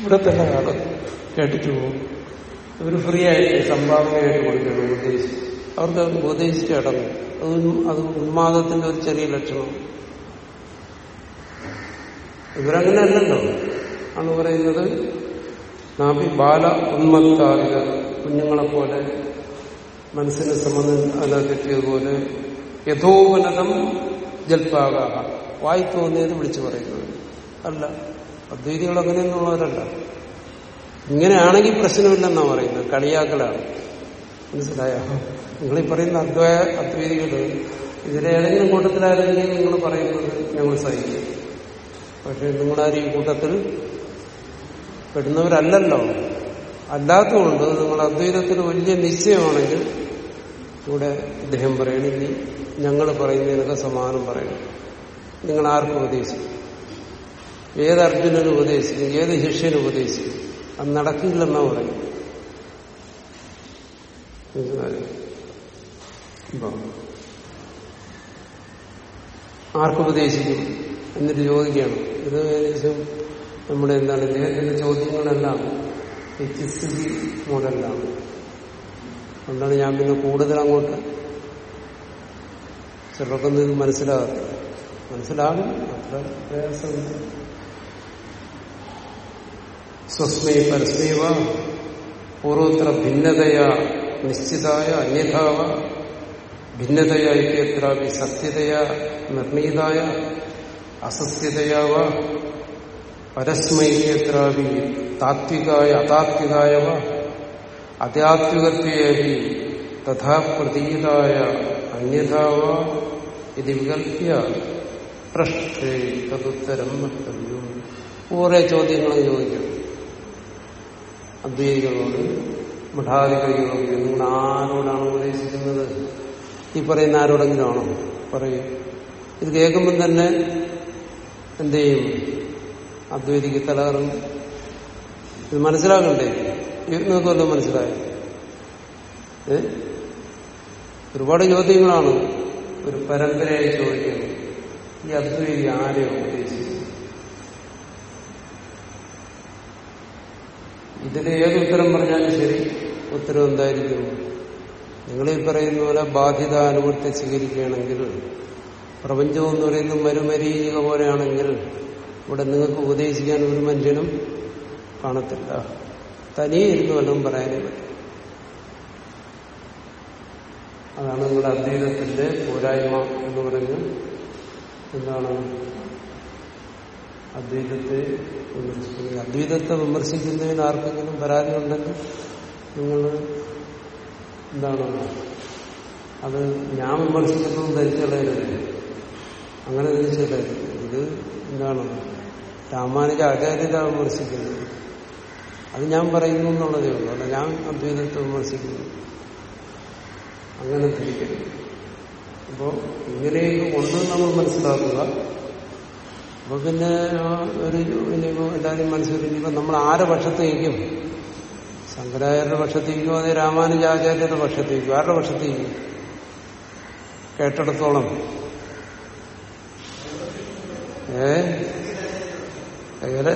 ഇവിടെ തന്നെ കാണും. കേട്ടിട്ട് പോകും. ഇവർ ഫ്രീ ആയിട്ട് സംഭാവനയായിട്ട് കൊടുക്കണം ഉപദേശിച്ച്. അവർക്ക് അത് ഉപദേശിച്ച് അടങ്ങും അത് അത് ഉന്മാദത്തിന്റെ ഒരു ചെറിയ ലക്ഷണം ഇവരങ്ങനെ അല്ലല്ലോ. ആണ് പറയുന്നത് നാപി ബാല ഉന്മത്താദിക കുഞ്ഞുങ്ങളെ പോലെ മനസ്സിനെ സംബന്ധം അല്ല തെറ്റിയതുപോലെ യഥോപനതം ജൽപാക വായി തോന്നിയത് വിളിച്ചു പറയുന്നത്. അല്ല അദ്വൈതികൾ അങ്ങനെയൊന്നുള്ളവരല്ല ഇങ്ങനെയാണെങ്കിൽ പ്രശ്നമില്ലെന്നാ പറയുന്നത്. കളിയാക്കലാണ്. മനസ്സിലായോ? നിങ്ങളീ പറയുന്ന അദ്വൈ അദ്വൈതികൾ ഇതിലേതെങ്കിലും കൂട്ടത്തിലായിരുന്നെങ്കിൽ നിങ്ങൾ പറയുന്നത് ഞങ്ങൾ സഹിക്കും. പക്ഷെ നിങ്ങളാരും ഈ കൂട്ടത്തിൽ പെടുന്നവരല്ലല്ലോ. അല്ലാത്തതുകൊണ്ട് നിങ്ങൾ അദ്വൈതത്തിൽ വലിയ നിശ്ചയമാണെങ്കിൽ ഇവിടെ ഇദ്ദേഹം പറയണം ഇനി ഞങ്ങൾ പറയുന്നതിനൊക്കെ സമാനം പറയണം. നിങ്ങൾ ആർക്കും ഉപദേശിക്കും. ഏത് അർജുനന് ഉപദേശിക്കും ഏത് ശിഷ്യന് ഉപദേശിക്കും? അത് നടക്കില്ലെന്നാ പറയും ആർക്കുപദേശിക്കും എന്നിട്ട് ചോദിക്കുകയാണ് ഇത് ഏകദേശം നമ്മുടെ എന്താണ് ഇദ്ദേഹത്തിന്റെ ചോദ്യങ്ങളെല്ലാം വ്യത്യസ്ഥിതി മോഡലാണ് അതുകൊണ്ടാണ് ഞാൻ പിന്നെ കൂടുതൽ അങ്ങോട്ട് ചിലർക്കൊന്നും ഇത് മനസ്സിലാകത്തില്ല മനസ്സിലാകും അത്ര പ്രയാസമില്ല സ്വസ്മൈ പരസ്മൈവ പൂർവോത്തര ഭിന്നതയാ നിശ്ചിതായ അന്യഥാവ ഭിന്നതയ ഇത്യത്രാപി സത്യതയ നിർണീതായ അസത്യതയാവ പരസ്മൈക്യത്രാപി താത്വികായ അതാത്വികായവ അതാത്വികത്വേപി തഥാ പ്രതീതായ അന്യഥാവ ഇത് വികല്പ്യ പ്രശ്നേ തതുത്തരം വക്തവ്യം. ഓരോ ചോദ്യങ്ങളും ചോദിക്കണം അദ്വൈതികളോട് മഠാധികളോട് നിങ്ങൾ ആരോടാണ് ഉപദേശിക്കുന്നത്? ഈ പറയുന്ന ആരോടെങ്കിലും ആണോ? പറയും. ഇത് കേൾക്കുമ്പം തന്നെ എന്ത് ചെയ്യും അദ്വൈതിക്ക് തലകറും ഇത് മനസ്സിലാക്കണ്ടേ മനസ്സിലായി? മനസ്സിലായോ ഒരുപാട് ചോദ്യങ്ങളാണ് ഒരു പരമ്പരയായി ചോദിക്കുന്നത്. ഈ അദ്വൈതി ആരെയോ ഉപദേശിക്കുന്നത് ഇതിൽ ഏത് ഉത്തരം പറഞ്ഞാലും ശരി ഉത്തരം എന്തായിരിക്കും? നിങ്ങൾ ഈ പറയുന്ന പോലെ ബാധ്യത അനുഭവത്തെ സ്വീകരിക്കുകയാണെങ്കിൽ പ്രപഞ്ചം എന്ന് പറയുന്നത് മരുമരീചിക പോലെയാണെങ്കിൽ ഇവിടെ നിങ്ങൾക്ക് ഉപദേശിക്കാൻ ഒരു മനുഷ്യനും കാണത്തില്ല. തനിയെ ഇരുന്ന് വല്ലതും പറയാനേ പറ്റും. അതാണ് നിങ്ങളുടെ അദ്വൈതത്തിന്റെ പോരായ്മ എന്ന് പറഞ്ഞ് എന്താണ്? അദ്വൈതത്തെ വിമർശിക്കുന്നത് അദ്വൈതത്തെ വിമർശിക്കുന്നതിന് ആർക്കെങ്കിലും പരാതി ഉണ്ടെങ്കിൽ നിങ്ങൾ എന്താണ്? അത് ഞാൻ വിമർശിക്കുന്നതും ധരിച്ചുകളയരുത് അങ്ങനെ ധരിച്ചുകളയരുത് ഇത് എന്താണ്? രാമാനുജ ആചാര്യത വിമർശിക്കുന്നത് അത് ഞാൻ പറയുന്നു എന്നുള്ളതേ ഉള്ളൂ. അല്ല ഞാൻ അദ്വൈതത്തെ വിമർശിക്കുന്നു. അങ്ങനെ ധരിക്കരുത്. അപ്പോ ഇങ്ങനെയൊക്കെ കൊണ്ട് നമ്മൾ മനസ്സിലാക്കുക. അപ്പൊ പിന്നെ ഒരു ഇനിയിപ്പോ എല്ലാവരും മനസ്സിലിനിയിപ്പോ നമ്മൾ ആരെ പക്ഷത്തേക്കും? ശങ്കരാചാര്യരുടെ പക്ഷത്തേക്കും അതേ രാമാനുജാചാര്യരുടെ പക്ഷത്തേക്കും? ആരുടെ പക്ഷത്തേക്കും? കേട്ടിടത്തോളം. ഏ? എങ്ങനെ?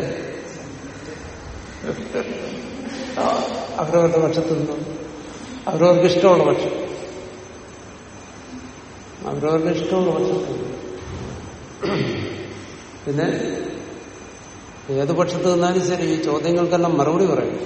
അവരവരുടെ പക്ഷത്തു നിന്നും? അവരവർക്ക് ഇഷ്ടമുള്ള പക്ഷം. അവരവരുടെ ഇഷ്ടമുള്ള പക്ഷത്തു നിന്നും പിന്നെ ഏത് പക്ഷത്ത് നിന്നാലും ശരി ഈ ചോദ്യങ്ങൾക്കെല്ലാം മറുപടി പറയും.